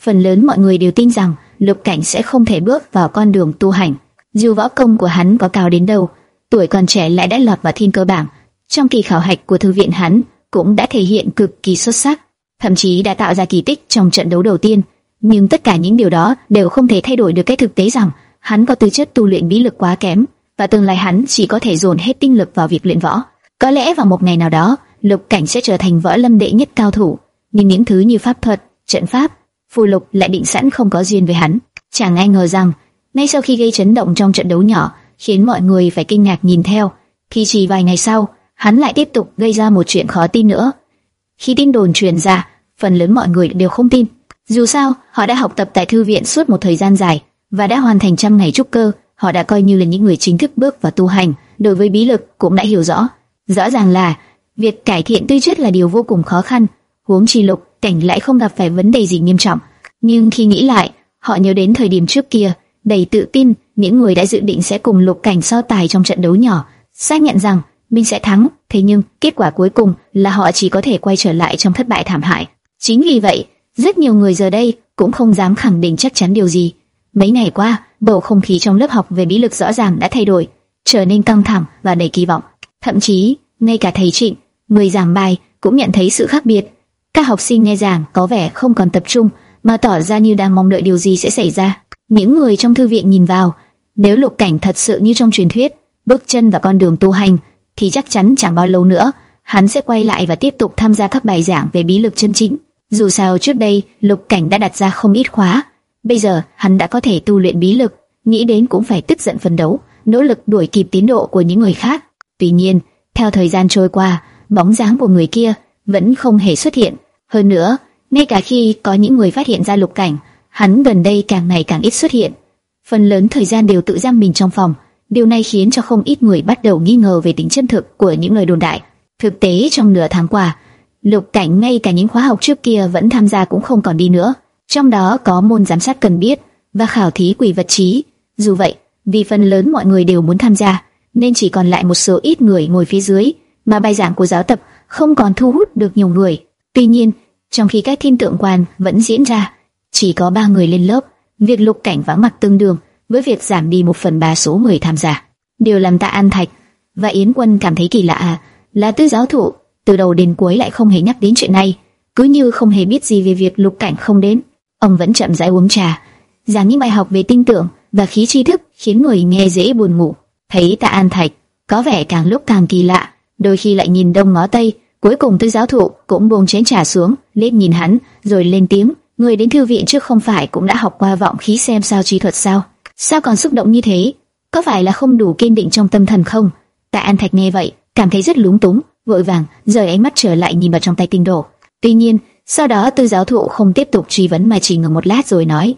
phần lớn mọi người đều tin rằng Lục Cảnh sẽ không thể bước vào con đường tu hành. Dù võ công của hắn có cao đến đâu, tuổi còn trẻ lại đã lọt vào thiên cơ bảng. Trong kỳ khảo hạch của thư viện hắn cũng đã thể hiện cực kỳ xuất sắc, thậm chí đã tạo ra kỳ tích trong trận đấu đầu tiên. Nhưng tất cả những điều đó đều không thể thay đổi được cái thực tế rằng hắn có tư chất tu luyện bí lực quá kém, và tương lai hắn chỉ có thể dồn hết tinh lực vào việc luyện võ. Có lẽ vào một ngày nào đó, Lục Cảnh sẽ trở thành võ lâm đệ nhất cao thủ, nhưng những thứ như pháp thuật, trận pháp, phù lục lại định sẵn không có duyên với hắn. Chẳng ai ngờ rằng, ngay sau khi gây chấn động trong trận đấu nhỏ, khiến mọi người phải kinh ngạc nhìn theo, thì chỉ vài ngày sau, hắn lại tiếp tục gây ra một chuyện khó tin nữa. Khi tin đồn truyền ra, phần lớn mọi người đều không tin. Dù sao, họ đã học tập tại thư viện suốt một thời gian dài và đã hoàn thành trăm ngày trúc cơ, họ đã coi như là những người chính thức bước vào tu hành, đối với bí lực cũng đã hiểu rõ. Rõ ràng là việc cải thiện tư chất là điều vô cùng khó khăn, huống chi lục cảnh lại không gặp phải vấn đề gì nghiêm trọng. Nhưng khi nghĩ lại, họ nhớ đến thời điểm trước kia, đầy tự tin, những người đã dự định sẽ cùng lục cảnh so tài trong trận đấu nhỏ, xác nhận rằng mình sẽ thắng, thế nhưng kết quả cuối cùng là họ chỉ có thể quay trở lại trong thất bại thảm hại. Chính vì vậy, rất nhiều người giờ đây cũng không dám khẳng định chắc chắn điều gì. Mấy ngày qua, bầu không khí trong lớp học về bí lực rõ ràng đã thay đổi, trở nên căng thẳng và đầy kỳ vọng. Thậm chí, ngay cả thầy Trịnh, người giảng bài cũng nhận thấy sự khác biệt. Các học sinh nghe giảng có vẻ không còn tập trung, mà tỏ ra như đang mong đợi điều gì sẽ xảy ra. Những người trong thư viện nhìn vào, nếu lục cảnh thật sự như trong truyền thuyết, bước chân vào con đường tu hành, thì chắc chắn chẳng bao lâu nữa, hắn sẽ quay lại và tiếp tục tham gia các bài giảng về bí lực chân chính. Dù sao trước đây, lục cảnh đã đặt ra không ít khóa, Bây giờ hắn đã có thể tu luyện bí lực, nghĩ đến cũng phải tức giận phấn đấu, nỗ lực đuổi kịp tiến độ của những người khác. Tuy nhiên, theo thời gian trôi qua, bóng dáng của người kia vẫn không hề xuất hiện. Hơn nữa, ngay cả khi có những người phát hiện ra lục cảnh, hắn gần đây càng ngày càng ít xuất hiện. Phần lớn thời gian đều tự giam mình trong phòng. Điều này khiến cho không ít người bắt đầu nghi ngờ về tính chân thực của những lời đồn đại. Thực tế trong nửa tháng qua, lục cảnh ngay cả những khóa học trước kia vẫn tham gia cũng không còn đi nữa. Trong đó có môn giám sát cần biết và khảo thí quỷ vật trí. Dù vậy, vì phần lớn mọi người đều muốn tham gia, nên chỉ còn lại một số ít người ngồi phía dưới, mà bài giảng của giáo tập không còn thu hút được nhiều người. Tuy nhiên, trong khi các thiên tượng quan vẫn diễn ra, chỉ có ba người lên lớp, việc lục cảnh vắng mặt tương đương với việc giảm đi một phần ba số người tham gia. Điều làm Tạ An Thạch và Yến Quân cảm thấy kỳ lạ là tư giáo thụ từ đầu đến cuối lại không hề nhắc đến chuyện này, cứ như không hề biết gì về việc lục cảnh không đến. Ông vẫn chậm rãi uống trà, giảng những bài học về tinh tưởng và khí tri thức khiến người nghe dễ buồn ngủ. Thấy Tạ An Thạch có vẻ càng lúc càng kỳ lạ, đôi khi lại nhìn đông ngó tây, cuối cùng tư giáo thụ cũng buông chén trà xuống, liếc nhìn hắn, rồi lên tiếng, người đến thư viện trước không phải cũng đã học qua vọng khí xem sao chi thuật sao? Sao còn xúc động như thế? Có phải là không đủ kiên định trong tâm thần không? Tạ An Thạch nghe vậy, cảm thấy rất lúng túng, vội vàng rời ánh mắt trở lại nhìn vào trong tay tinh đồ. Tuy nhiên, sau đó tư giáo thụ không tiếp tục truy vấn mà chỉ ngừng một lát rồi nói: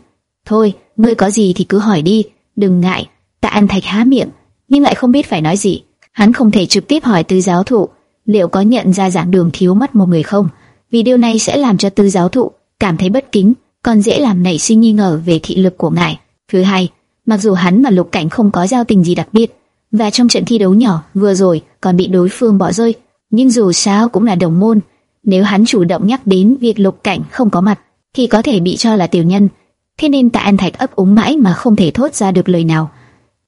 "Thôi, ngươi có gì thì cứ hỏi đi, đừng ngại." Tạ An Thạch há miệng, nhưng lại không biết phải nói gì. Hắn không thể trực tiếp hỏi tư giáo thụ liệu có nhận ra giảng đường thiếu mất một người không, vì điều này sẽ làm cho tư giáo thụ cảm thấy bất kính, còn dễ làm nảy sinh nghi ngờ về thị lực của ngài. Thứ hai, mặc dù hắn và Lục Cảnh không có giao tình gì đặc biệt, và trong trận thi đấu nhỏ vừa rồi còn bị đối phương bỏ rơi, nhưng dù sao cũng là đồng môn, nếu hắn chủ động nhắc đến việc Lục Cảnh không có mặt, thì có thể bị cho là tiểu nhân. Thế nên Tạ An Thạch ấp úng mãi mà không thể thốt ra được lời nào.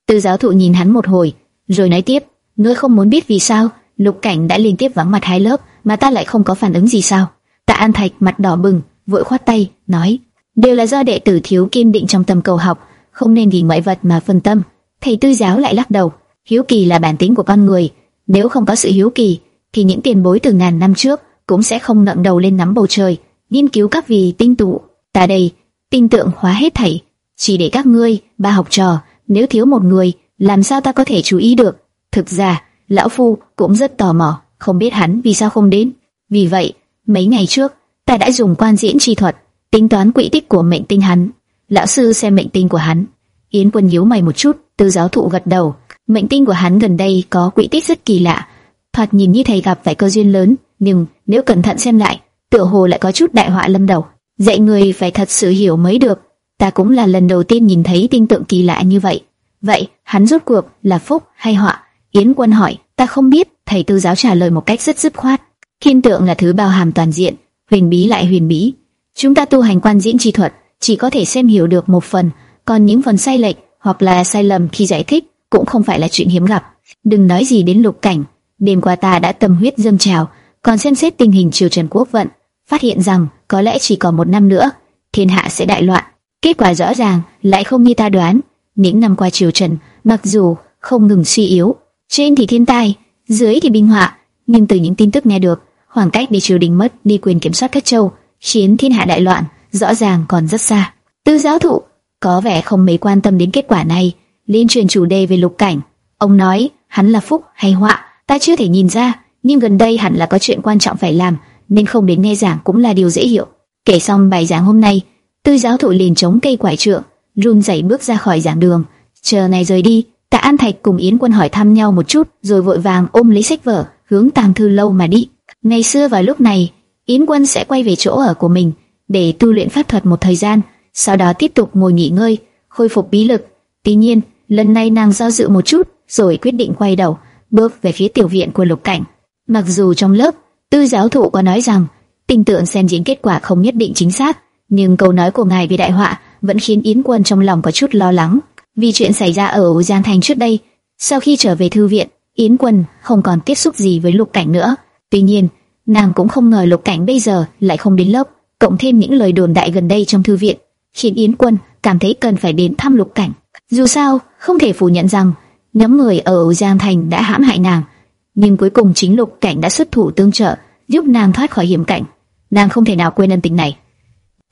Tư giáo thụ nhìn hắn một hồi, rồi nói tiếp: "Ngươi không muốn biết vì sao Lục Cảnh đã liên tiếp vắng mặt hai lớp, mà ta lại không có phản ứng gì sao?" Tạ An Thạch mặt đỏ bừng, vội khoát tay, nói: "Đều là do đệ tử thiếu kiên định trong tâm cầu học, không nên vì ngoại vật mà phân tâm." Thầy tư giáo lại lắc đầu: "Hiếu kỳ là bản tính của con người, nếu không có sự hiếu kỳ, thì những tiền bối từ ngàn năm trước cũng sẽ không ngẩng đầu lên nắm bầu trời, nghiên cứu các vì tinh tụ. Ta đây, tinh tượng hóa hết thảy, chỉ để các ngươi, ba học trò, nếu thiếu một người, làm sao ta có thể chú ý được? Thực ra, lão phu cũng rất tò mò, không biết hắn vì sao không đến. Vì vậy, mấy ngày trước, ta đã dùng quan diễn chi thuật, tính toán quỹ tích của mệnh tinh hắn. Lão sư xem mệnh tinh của hắn. Yến Quân nhíu mày một chút, tư giáo thụ gật đầu. Mệnh tinh của hắn gần đây có quỹ tích rất kỳ lạ, thoạt nhìn như thầy gặp phải cơ duyên lớn, nhưng nếu cẩn thận xem lại, tựa hồ lại có chút đại họa lâm đầu. Dạy người phải thật sự hiểu mới được. Ta cũng là lần đầu tiên nhìn thấy tinh tượng kỳ lạ như vậy. Vậy, hắn rốt cuộc là phúc hay họa? Yến Quân hỏi, ta không biết, thầy tư giáo trả lời một cách rất dứt khoát. Thiên tượng là thứ bao hàm toàn diện, huyền bí lại huyền bí. Chúng ta tu hành quan diễn chi thuật, chỉ có thể xem hiểu được một phần, còn những phần sai lệch hoặc là sai lầm khi giải thích cũng không phải là chuyện hiếm gặp. Đừng nói gì đến lục cảnh, đêm qua ta đã tâm huyết dâng trào, còn xem xét tình hình triều trần quốc vận, phát hiện rằng có lẽ chỉ còn một năm nữa, thiên hạ sẽ đại loạn. Kết quả rõ ràng lại không như ta đoán. Những năm qua triều trần, mặc dù không ngừng suy yếu, trên thì thiên tai, dưới thì binh họa, nhưng từ những tin tức nghe được, khoảng cách để triều đình mất đi quyền kiểm soát các châu, khiến thiên hạ đại loạn, rõ ràng còn rất xa. Tư giáo thụ có vẻ không mấy quan tâm đến kết quả này, liên truyền chủ đề về lục cảnh. Ông nói, hắn là phúc hay họa, ta chưa thể nhìn ra, nhưng gần đây hẳn là có chuyện quan trọng phải làm, nên không đến nghe giảng cũng là điều dễ hiểu. Kể xong bài giảng hôm nay, tư giáo thụ liền chống cây quải trượng, run rẩy bước ra khỏi giảng đường. Chờ này rời đi, Tạ An Thạch cùng Yến Quân hỏi thăm nhau một chút, rồi vội vàng ôm lấy sách vở, hướng tàng thư lâu mà đi. Ngày xưa vào lúc này, Yến Quân sẽ quay về chỗ ở của mình để tu luyện pháp thuật một thời gian, sau đó tiếp tục ngồi nghỉ ngơi, khôi phục bí lực. Tuy nhiên, lần này nàng do dự một chút, rồi quyết định quay đầu, bước về phía tiểu viện của Lục Cảnh. Mặc dù trong lớp, tư giáo thụ có nói rằng tình tượng xem diễn kết quả không nhất định chính xác, nhưng câu nói của ngài về đại họa vẫn khiến Yến Quân trong lòng có chút lo lắng vì chuyện xảy ra ở Giang Thành trước đây. Sau khi trở về thư viện, Yến Quân không còn tiếp xúc gì với Lục Cảnh nữa. Tuy nhiên, nàng cũng không ngờ Lục Cảnh bây giờ lại không đến lớp, cộng thêm những lời đồn đại gần đây trong thư viện, khiến Yến Quân cảm thấy cần phải đến thăm Lục Cảnh. Dù sao, không thể phủ nhận rằng nhóm người ở Giang Thành đã hãm hại nàng, nhưng cuối cùng chính Lục Cảnh đã xuất thủ tương trợ, giúp nàng thoát khỏi hiểm cảnh. Nàng không thể nào quên ân tình này.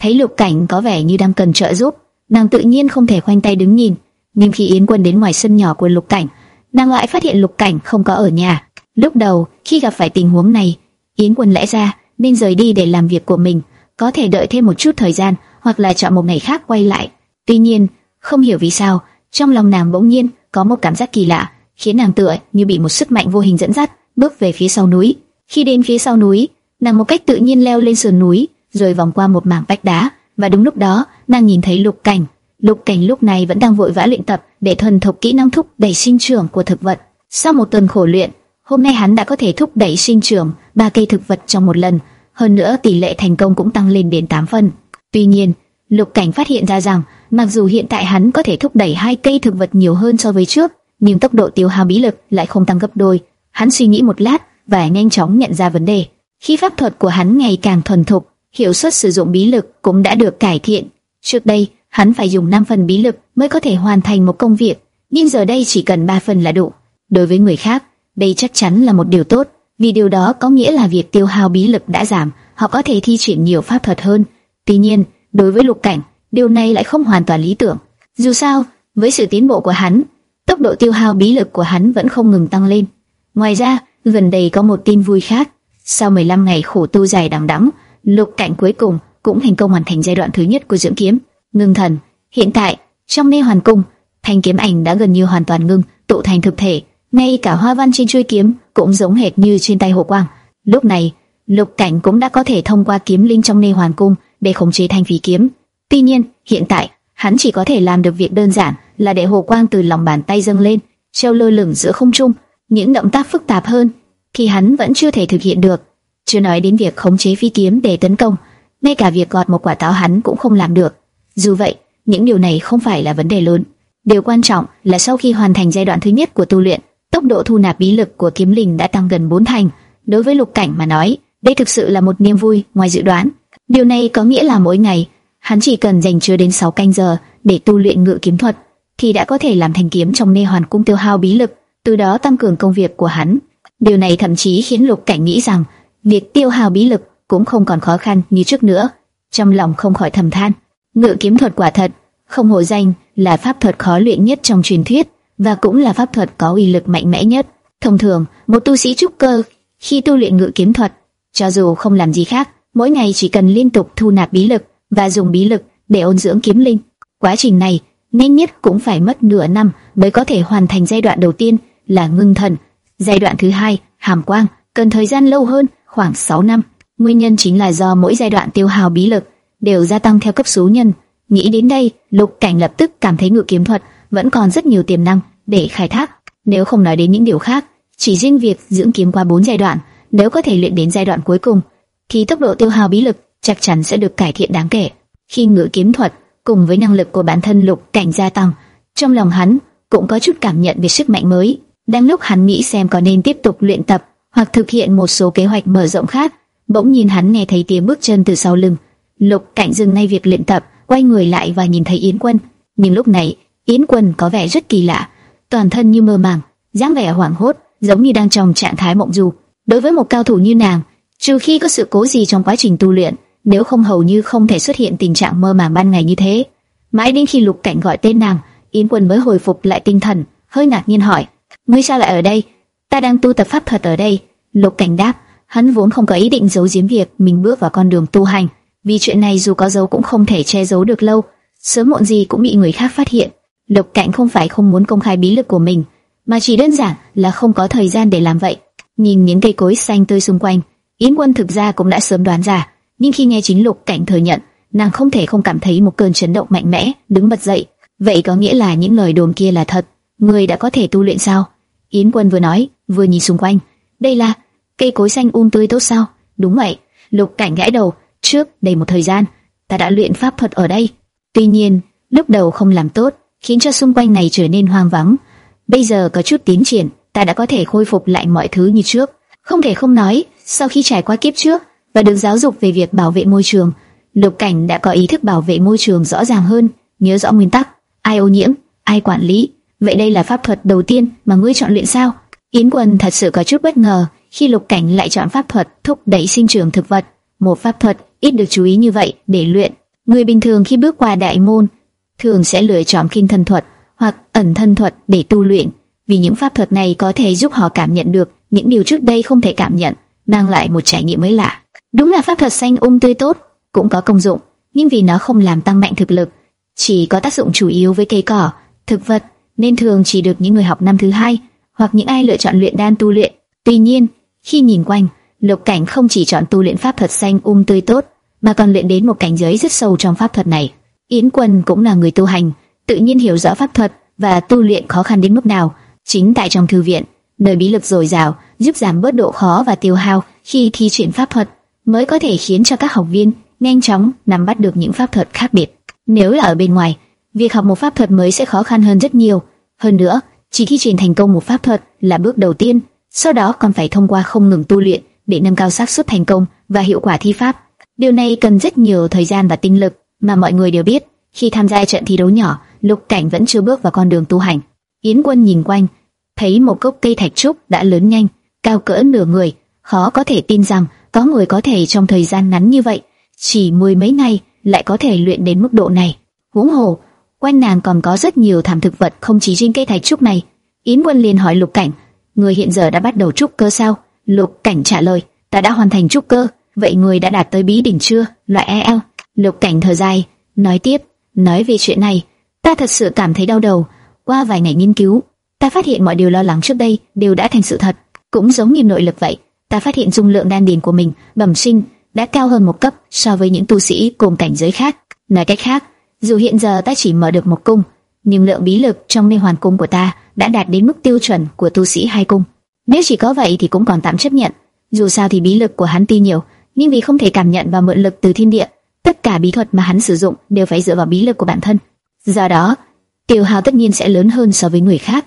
Thấy Lục Cảnh có vẻ như đang cần trợ giúp, nàng tự nhiên không thể khoanh tay đứng nhìn. Nhưng khi Yến Quân đến ngoài sân nhỏ của Lục Cảnh, nàng lại phát hiện Lục Cảnh không có ở nhà. Lúc đầu, khi gặp phải tình huống này, Yến Quân lẽ ra nên rời đi để làm việc của mình, có thể đợi thêm một chút thời gian, hoặc là chọn một ngày khác quay lại. Tuy nhiên, không hiểu vì sao, trong lòng nàng bỗng nhiên có một cảm giác kỳ lạ, khiến nàng tựa như bị một sức mạnh vô hình dẫn dắt, bước về phía sau núi. Khi đến phía sau núi, nàng một cách tự nhiên leo lên sườn núi, rồi vòng qua một mảng vách đá, và đúng lúc đó, nàng nhìn thấy Lục Cảnh. Lục Cảnh lúc này vẫn đang vội vã luyện tập để thuần thục kỹ năng thúc đẩy sinh trưởng của thực vật. Sau một tuần khổ luyện, hôm nay hắn đã có thể thúc đẩy sinh trưởng ba cây thực vật trong một lần, hơn nữa tỷ lệ thành công cũng tăng lên đến 8 phần. Tuy nhiên, Lục Cảnh phát hiện ra rằng, mặc dù hiện tại hắn có thể thúc đẩy hai cây thực vật nhiều hơn so với trước, nhưng tốc độ tiêu hao bí lực lại không tăng gấp đôi. Hắn suy nghĩ một lát và nhanh chóng nhận ra vấn đề. Khi pháp thuật của hắn ngày càng thuần thục, hiệu suất sử dụng bí lực cũng đã được cải thiện. Trước đây, hắn phải dùng 5 phần bí lực mới có thể hoàn thành một công việc, nhưng giờ đây chỉ cần 3 phần là đủ. Đối với người khác, đây chắc chắn là một điều tốt, vì điều đó có nghĩa là việc tiêu hao bí lực đã giảm, họ có thể thi triển nhiều pháp thuật hơn. Tuy nhiên, đối với Lục Cảnh, điều này lại không hoàn toàn lý tưởng. Dù sao, với sự tiến bộ của hắn, tốc độ tiêu hao bí lực của hắn vẫn không ngừng tăng lên. Ngoài ra, gần đây có một tin vui khác. Sau 15 ngày khổ tu dài đằng đẵng, Lục Cảnh cuối cùng cũng thành công hoàn thành giai đoạn thứ nhất của dưỡng kiếm. Ngưng thần, hiện tại trong mê Hoàn Cung, thanh kiếm ảnh đã gần như hoàn toàn ngưng, tụ thành thực thể, ngay cả hoa văn trên chuôi kiếm cũng giống hệt như trên tay Hồ Quang. Lúc này, Lục Cảnh cũng đã có thể thông qua kiếm linh trong mê Hoàn Cung để khống chế thanh phí kiếm. Tuy nhiên, hiện tại hắn chỉ có thể làm được việc đơn giản là để Hồ Quang từ lòng bàn tay dâng lên, treo lơ lửng giữa không trung. Những động tác phức tạp hơn, thì hắn vẫn chưa thể thực hiện được. Chưa nói đến việc khống chế phi kiếm để tấn công, ngay cả việc gọt một quả táo hắn cũng không làm được. Dù vậy, những điều này không phải là vấn đề lớn. Điều quan trọng là sau khi hoàn thành giai đoạn thứ nhất của tu luyện, tốc độ thu nạp bí lực của kiếm linh đã tăng gần 4 thành. Đối với lục cảnh mà nói, đây thực sự là một niềm vui ngoài dự đoán. Điều này có nghĩa là mỗi ngày, hắn chỉ cần dành chưa đến 6 canh giờ để tu luyện ngự kiếm thuật, thì đã có thể làm thành kiếm trong nê hoàn cung tiêu hao bí lực, từ đó tăng cường công việc của hắn. Điều này thậm chí khiến lục cảnh nghĩ rằng việc tiêu hao bí lực cũng không còn khó khăn như trước nữa. Trong lòng không khỏi thầm than, ngự kiếm thuật quả thật không hổ danh là pháp thuật khó luyện nhất trong truyền thuyết và cũng là pháp thuật có uy lực mạnh mẽ nhất. Thông thường, một tu sĩ trúc cơ khi tu luyện ngự kiếm thuật, cho dù không làm gì khác, mỗi ngày chỉ cần liên tục thu nạp bí lực và dùng bí lực để ôn dưỡng kiếm linh. Quá trình này nên nhất cũng phải mất nửa năm mới có thể hoàn thành giai đoạn đầu tiên là ngưng thần, giai đoạn thứ hai hàm quang cần thời gian lâu hơn, khoảng 6 năm. Nguyên nhân chính là do mỗi giai đoạn tiêu hao bí lực đều gia tăng theo cấp số nhân. Nghĩ đến đây, Lục Cảnh lập tức cảm thấy ngự kiếm thuật vẫn còn rất nhiều tiềm năng để khai thác. Nếu không nói đến những điều khác, chỉ riêng việc dưỡng kiếm qua 4 giai đoạn, nếu có thể luyện đến giai đoạn cuối cùng, thì tốc độ tiêu hao bí lực chắc chắn sẽ được cải thiện đáng kể. Khi ngự kiếm thuật cùng với năng lực của bản thân Lục Cảnh gia tăng, trong lòng hắn cũng có chút cảm nhận về sức mạnh mới. Đang lúc hắn nghĩ xem có nên tiếp tục luyện tập hoặc thực hiện một số kế hoạch mở rộng khác, bỗng nhìn hắn nghe thấy tiếng bước chân từ sau lưng. Lục Cảnh dừng ngay việc luyện tập, quay người lại và nhìn thấy Yến Quân. Nhưng lúc này, Yến Quân có vẻ rất kỳ lạ, toàn thân như mơ màng, dáng vẻ hoảng hốt, giống như đang trong trạng thái mộng du. Đối với một cao thủ như nàng, trừ khi có sự cố gì trong quá trình tu luyện, nếu không hầu như không thể xuất hiện tình trạng mơ màng ban ngày như thế. Mãi đến khi Lục Cảnh gọi tên nàng, Yến Quân mới hồi phục lại tinh thần, hơi ngạc nhiên hỏi: "Ngươi sao lại ở đây?" "Ta đang tu tập pháp thuật ở đây." Lục Cảnh đáp, hắn vốn không có ý định giấu giếm việc mình bước vào con đường tu hành, vì chuyện này dù có giấu cũng không thể che giấu được lâu, sớm muộn gì cũng bị người khác phát hiện. Lục Cảnh không phải không muốn công khai bí lực của mình, mà chỉ đơn giản là không có thời gian để làm vậy. Nhìn những cây cối xanh tươi xung quanh, Yến Quân thực ra cũng đã sớm đoán ra, nhưng khi nghe chính Lục Cảnh thừa nhận, nàng không thể không cảm thấy một cơn chấn động mạnh mẽ, đứng bật dậy. Vậy có nghĩa là những lời đồn kia là thật, người đã có thể tu luyện sao? Yến Quân vừa nói, vừa nhìn xung quanh. Đây là cây cối xanh um tươi tốt sao? Đúng vậy. Lục Cảnh gãi đầu. Trước đây một thời gian, ta đã luyện pháp thuật ở đây. Tuy nhiên, lúc đầu không làm tốt, khiến cho xung quanh này trở nên hoang vắng. Bây giờ có chút tiến triển, ta đã có thể khôi phục lại mọi thứ như trước. Không thể không nói, sau khi trải qua kiếp trước và được giáo dục về việc bảo vệ môi trường, Lục Cảnh đã có ý thức bảo vệ môi trường rõ ràng hơn, nhớ rõ nguyên tắc, ai ô nhiễm, ai quản lý. Vậy đây là pháp thuật đầu tiên mà ngươi chọn luyện sao? Yến Quân thật sự có chút bất ngờ khi Lục Cảnh lại chọn pháp thuật thúc đẩy sinh trưởng thực vật, một pháp thuật ít được chú ý như vậy để luyện. Người bình thường khi bước qua đại môn thường sẽ lựa chọn kinh thân thuật hoặc ẩn thân thuật để tu luyện, vì những pháp thuật này có thể giúp họ cảm nhận được những điều trước đây không thể cảm nhận, mang lại một trải nghiệm mới lạ. Đúng là pháp thuật xanh um tươi tốt cũng có công dụng, nhưng vì nó không làm tăng mạnh thực lực, chỉ có tác dụng chủ yếu với cây cỏ, thực vật, nên thường chỉ được những người học năm thứ hai hoặc những ai lựa chọn luyện đan tu luyện. Tuy nhiên, khi nhìn quanh, Lục Cảnh không chỉ chọn tu luyện pháp thuật xanh um tươi tốt, mà còn luyện đến một cảnh giới rất sâu trong pháp thuật này. Yến Quân cũng là người tu hành, tự nhiên hiểu rõ pháp thuật và tu luyện khó khăn đến mức nào. Chính tại trong thư viện, nơi bí lực dồi dào, giúp giảm bớt độ khó và tiêu hao khi thi triển pháp thuật, mới có thể khiến cho các học viên nhanh chóng nắm bắt được những pháp thuật khác biệt. Nếu là ở bên ngoài, việc học một pháp thuật mới sẽ khó khăn hơn rất nhiều. Hơn nữa, chỉ khi truyền thành công một pháp thuật là bước đầu tiên, sau đó còn phải thông qua không ngừng tu luyện để nâng cao xác suất thành công và hiệu quả thi pháp. Điều này cần rất nhiều thời gian và tinh lực mà mọi người đều biết. Khi tham gia trận thi đấu nhỏ, Lục Cảnh vẫn chưa bước vào con đường tu hành. Yến Quân nhìn quanh, thấy một gốc cây thạch trúc đã lớn nhanh, cao cỡ nửa người, khó có thể tin rằng có người có thể trong thời gian ngắn như vậy, chỉ mười mấy ngày lại có thể luyện đến mức độ này. Huống hồ, quanh nàng còn có rất nhiều thảm thực vật không chỉ riêng cây thạch trúc này. Yến Quân liền hỏi Lục Cảnh, người hiện giờ đã bắt đầu trúc cơ sao? Lục Cảnh trả lời, ta đã hoàn thành trúc cơ. Vậy người đã đạt tới bí đỉnh chưa? Loại EL. Lục Cảnh thở dài, nói tiếp, nói về chuyện này, ta thật sự cảm thấy đau đầu. Qua vài ngày nghiên cứu, ta phát hiện mọi điều lo lắng trước đây đều đã thành sự thật. Cũng giống như nội lực vậy, ta phát hiện dung lượng đan điền của mình bẩm sinh đã cao hơn một cấp so với những tu sĩ cùng cảnh giới khác. Nói cách khác, dù hiện giờ ta chỉ mở được một cung, nhưng lượng bí lực trong nơi hoàn cung của ta đã đạt đến mức tiêu chuẩn của tu sĩ hai cung. Nếu chỉ có vậy thì cũng còn tạm chấp nhận. Dù sao thì bí lực của hắn tuy nhiều, nhưng vì không thể cảm nhận và mượn lực từ thiên địa, tất cả bí thuật mà hắn sử dụng đều phải dựa vào bí lực của bản thân. Do đó, tiêu hao tất nhiên sẽ lớn hơn so với người khác.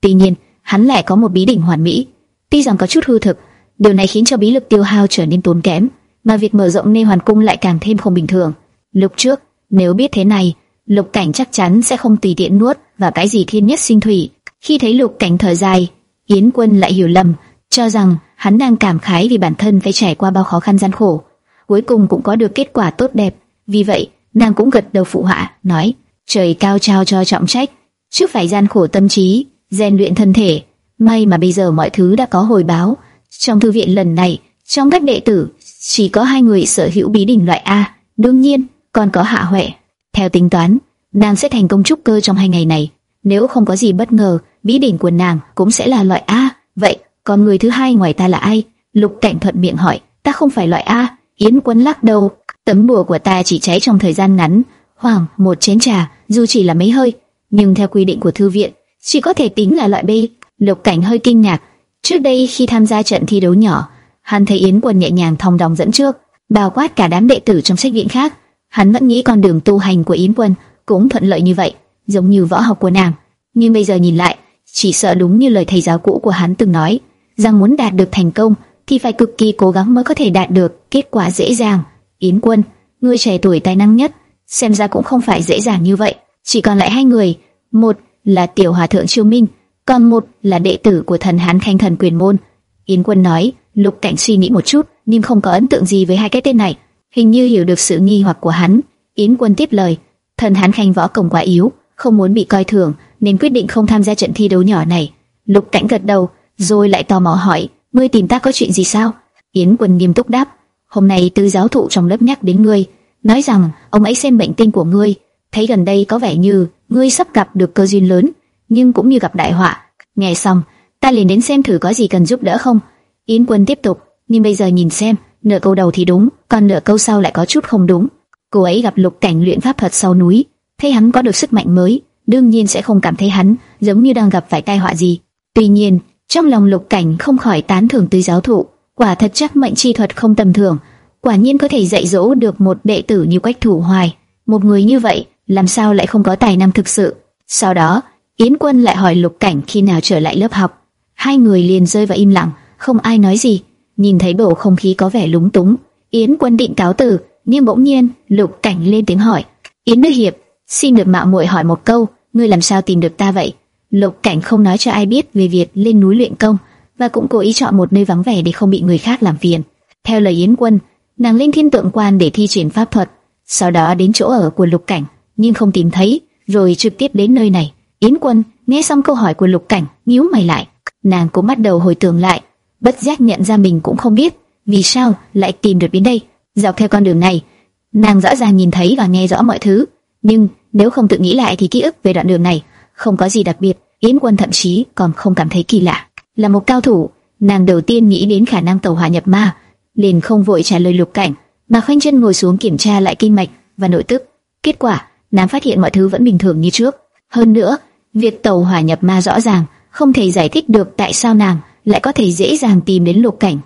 Tuy nhiên, hắn lại có một bí đỉnh hoàn mỹ, tuy rằng có chút hư thực, điều này khiến cho bí lực tiêu hao trở nên tốn kém, mà việc mở rộng nê hoàn cung lại càng thêm không bình thường. Lúc trước, nếu biết thế này, Lục Cảnh chắc chắn sẽ không tùy tiện nuốt vào cái gì thiên nhất sinh thủy. Khi thấy Lục Cảnh thở dài, Yến Quân lại hiểu lầm, cho rằng hắn đang cảm khái vì bản thân phải trải qua bao khó khăn gian khổ, cuối cùng cũng có được kết quả tốt đẹp. Vì vậy, nàng cũng gật đầu phụ họa, nói: trời cao trao cho trọng trách, trước phải gian khổ tâm trí, rèn luyện thân thể. May mà bây giờ mọi thứ đã có hồi báo. Trong thư viện lần này, trong các đệ tử chỉ có hai người sở hữu bí đỉnh loại A, đương nhiên còn có Hạ Huệ. Theo tính toán, nàng sẽ thành công trúc cơ trong hai ngày này. Nếu không có gì bất ngờ, bí đỉnh của nàng cũng sẽ là loại A. Vậy, còn người thứ hai ngoài ta là ai? Lục Cảnh thuận miệng hỏi. Ta không phải loại A. Yến Quân lắc đầu. Tấm bùa của ta chỉ cháy trong thời gian ngắn, khoảng một chén trà, dù chỉ là mấy hơi, nhưng theo quy định của thư viện, chỉ có thể tính là loại B. Lục Cảnh hơi kinh ngạc. Trước đây khi tham gia trận thi đấu nhỏ, hắn thấy Yến Quân nhẹ nhàng thong dong dẫn trước, bao quát cả đám đệ tử trong sách viện khác. Hắn vẫn nghĩ con đường tu hành của Yến Quân cũng thuận lợi như vậy, giống như võ học của nàng. Nhưng bây giờ nhìn lại, chỉ sợ đúng như lời thầy giáo cũ của hắn từng nói, rằng muốn đạt được thành công thì phải cực kỳ cố gắng mới có thể đạt được kết quả dễ dàng. Yến Quân, người trẻ tuổi tài năng nhất, xem ra cũng không phải dễ dàng như vậy. Chỉ còn lại hai người, một là tiểu hòa thượng Chiêu Minh, còn một là đệ tử của thần Hán Khanh Thần Quyền Môn. Yến Quân nói, Lục Cảnh suy nghĩ một chút, nhưng không có ấn tượng gì với hai cái tên này. Hình như hiểu được sự nghi hoặc của hắn, Yến Quân tiếp lời, thần Hán Khanh võ công quá yếu, không muốn bị coi thường, nên quyết định không tham gia trận thi đấu nhỏ này. Lục Cảnh gật đầu, rồi lại tò mò hỏi, ngươi tìm ta có chuyện gì sao? Yến Quân nghiêm túc đáp, hôm nay tư giáo thụ trong lớp nhắc đến ngươi, nói rằng ông ấy xem bệnh tinh của ngươi, thấy gần đây có vẻ như ngươi sắp gặp được cơ duyên lớn, nhưng cũng như gặp đại họa. Nghe xong, ta liền đến xem thử có gì cần giúp đỡ không. Yến Quân tiếp tục, nhưng bây giờ nhìn xem, nửa câu đầu thì đúng, còn nửa câu sau lại có chút không đúng. Cô ấy gặp Lục Cảnh luyện pháp thuật sau núi, thấy hắn có được sức mạnh mới, đương nhiên sẽ không cảm thấy hắn giống như đang gặp phải tai họa gì. Tuy nhiên, trong lòng Lục Cảnh không khỏi tán thưởng tư giáo thụ, quả thật chắc mệnh chi thuật không tầm thường, quả nhiên có thể dạy dỗ được một đệ tử như Quách Thủ Hoài. Một người như vậy, làm sao lại không có tài năng thực sự? Sau đó, Yến Quân lại hỏi Lục Cảnh khi nào trở lại lớp học. Hai người liền rơi vào im lặng, không ai nói gì. Nhìn thấy bầu không khí có vẻ lúng túng, Yến Quân định cáo từ, nhưng bỗng nhiên Lục Cảnh lên tiếng hỏi: "Yến Đức Hiệp, xin được mạo muội hỏi một câu, ngươi làm sao tìm được ta vậy?" Lục Cảnh không nói cho ai biết về việc lên núi luyện công, và cũng cố ý chọn một nơi vắng vẻ để không bị người khác làm phiền. Theo lời Yến Quân, nàng lên thiên tượng quan để thi triển pháp thuật, sau đó đến chỗ ở của Lục Cảnh. nhưng không tìm thấy, rồi trực tiếp đến nơi này. Yến Quân nghe xong câu hỏi của Lục Cảnh, nhíu mày lại, nàng cũng bắt đầu hồi tưởng lại, bất giác nhận ra mình cũng không biết vì sao lại tìm được đến đây. Dọc theo con đường này, nàng rõ ràng nhìn thấy và nghe rõ mọi thứ, nhưng nếu không tự nghĩ lại thì ký ức về đoạn đường này không có gì đặc biệt. Yến Quân thậm chí còn không cảm thấy kỳ lạ. Là một cao thủ, nàng đầu tiên nghĩ đến khả năng tàu hỏa nhập ma, liền không vội trả lời Lục Cảnh, mà khoanh chân ngồi xuống kiểm tra lại kinh mạch và nội tức. Kết quả, nàng phát hiện mọi thứ vẫn bình thường như trước. Hơn nữa, việc tàu hỏa nhập ma rõ ràng không thể giải thích được tại sao nàng lại có thể dễ dàng tìm đến Lục Cảnh.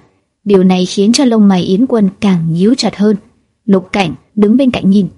Điều này khiến cho lông mày Yến Quân càng nhíu chặt hơn. Lục Cảnh đứng bên cạnh nhìn,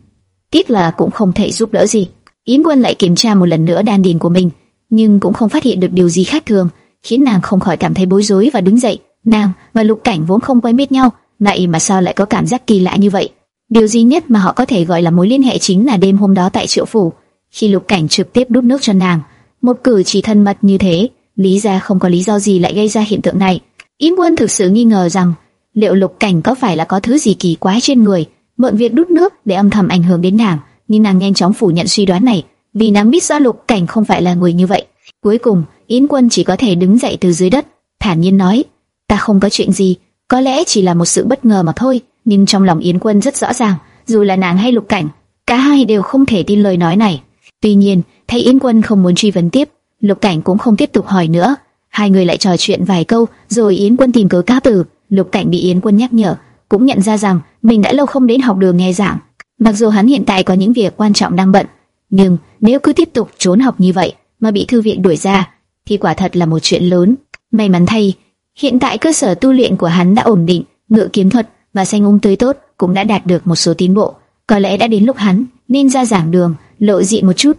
tiếc là cũng không thể giúp đỡ gì. Yến Quân lại kiểm tra một lần nữa đan điền của mình, nhưng cũng không phát hiện được điều gì khác thường, khiến nàng không khỏi cảm thấy bối rối và đứng dậy. Nàng và Lục Cảnh vốn không quen biết nhau, vậy mà sao lại có cảm giác kỳ lạ như vậy? Điều duy nhất mà họ có thể gọi là mối liên hệ chính là đêm hôm đó tại Triệu phủ, khi Lục Cảnh trực tiếp đút nước cho nàng. Một cử chỉ thân mật như thế, lý ra không có lý do gì lại gây ra hiện tượng này. Yến Quân thực sự nghi ngờ rằng liệu Lục Cảnh có phải là có thứ gì kỳ quái trên người, mượn việc đút nước để âm thầm ảnh hưởng đến nàng. Nhưng nàng nhanh chóng phủ nhận suy đoán này, vì nàng biết rõ Lục Cảnh không phải là người như vậy. Cuối cùng, Yến Quân chỉ có thể đứng dậy từ dưới đất, thản nhiên nói: "Ta không có chuyện gì, có lẽ chỉ là một sự bất ngờ mà thôi." Nhưng trong lòng Yến Quân rất rõ ràng, dù là nàng hay Lục Cảnh, cả hai đều không thể tin lời nói này. Tuy nhiên, thấy Yến Quân không muốn truy vấn tiếp, Lục Cảnh cũng không tiếp tục hỏi nữa. Hai người lại trò chuyện vài câu, rồi Yến Quân tìm cớ cá từ. Lục Cảnh bị Yến Quân nhắc nhở, cũng nhận ra rằng mình đã lâu không đến học đường nghe giảng. Mặc dù hắn hiện tại có những việc quan trọng đang bận, nhưng nếu cứ tiếp tục trốn học như vậy mà bị thư viện đuổi ra, thì quả thật là một chuyện lớn. May mắn thay, hiện tại cơ sở tu luyện của hắn đã ổn định, ngựa kiếm thuật và xanh ung tươi tốt cũng đã đạt được một số tiến bộ. Có lẽ đã đến lúc hắn nên ra giảng đường, lộ diện một chút.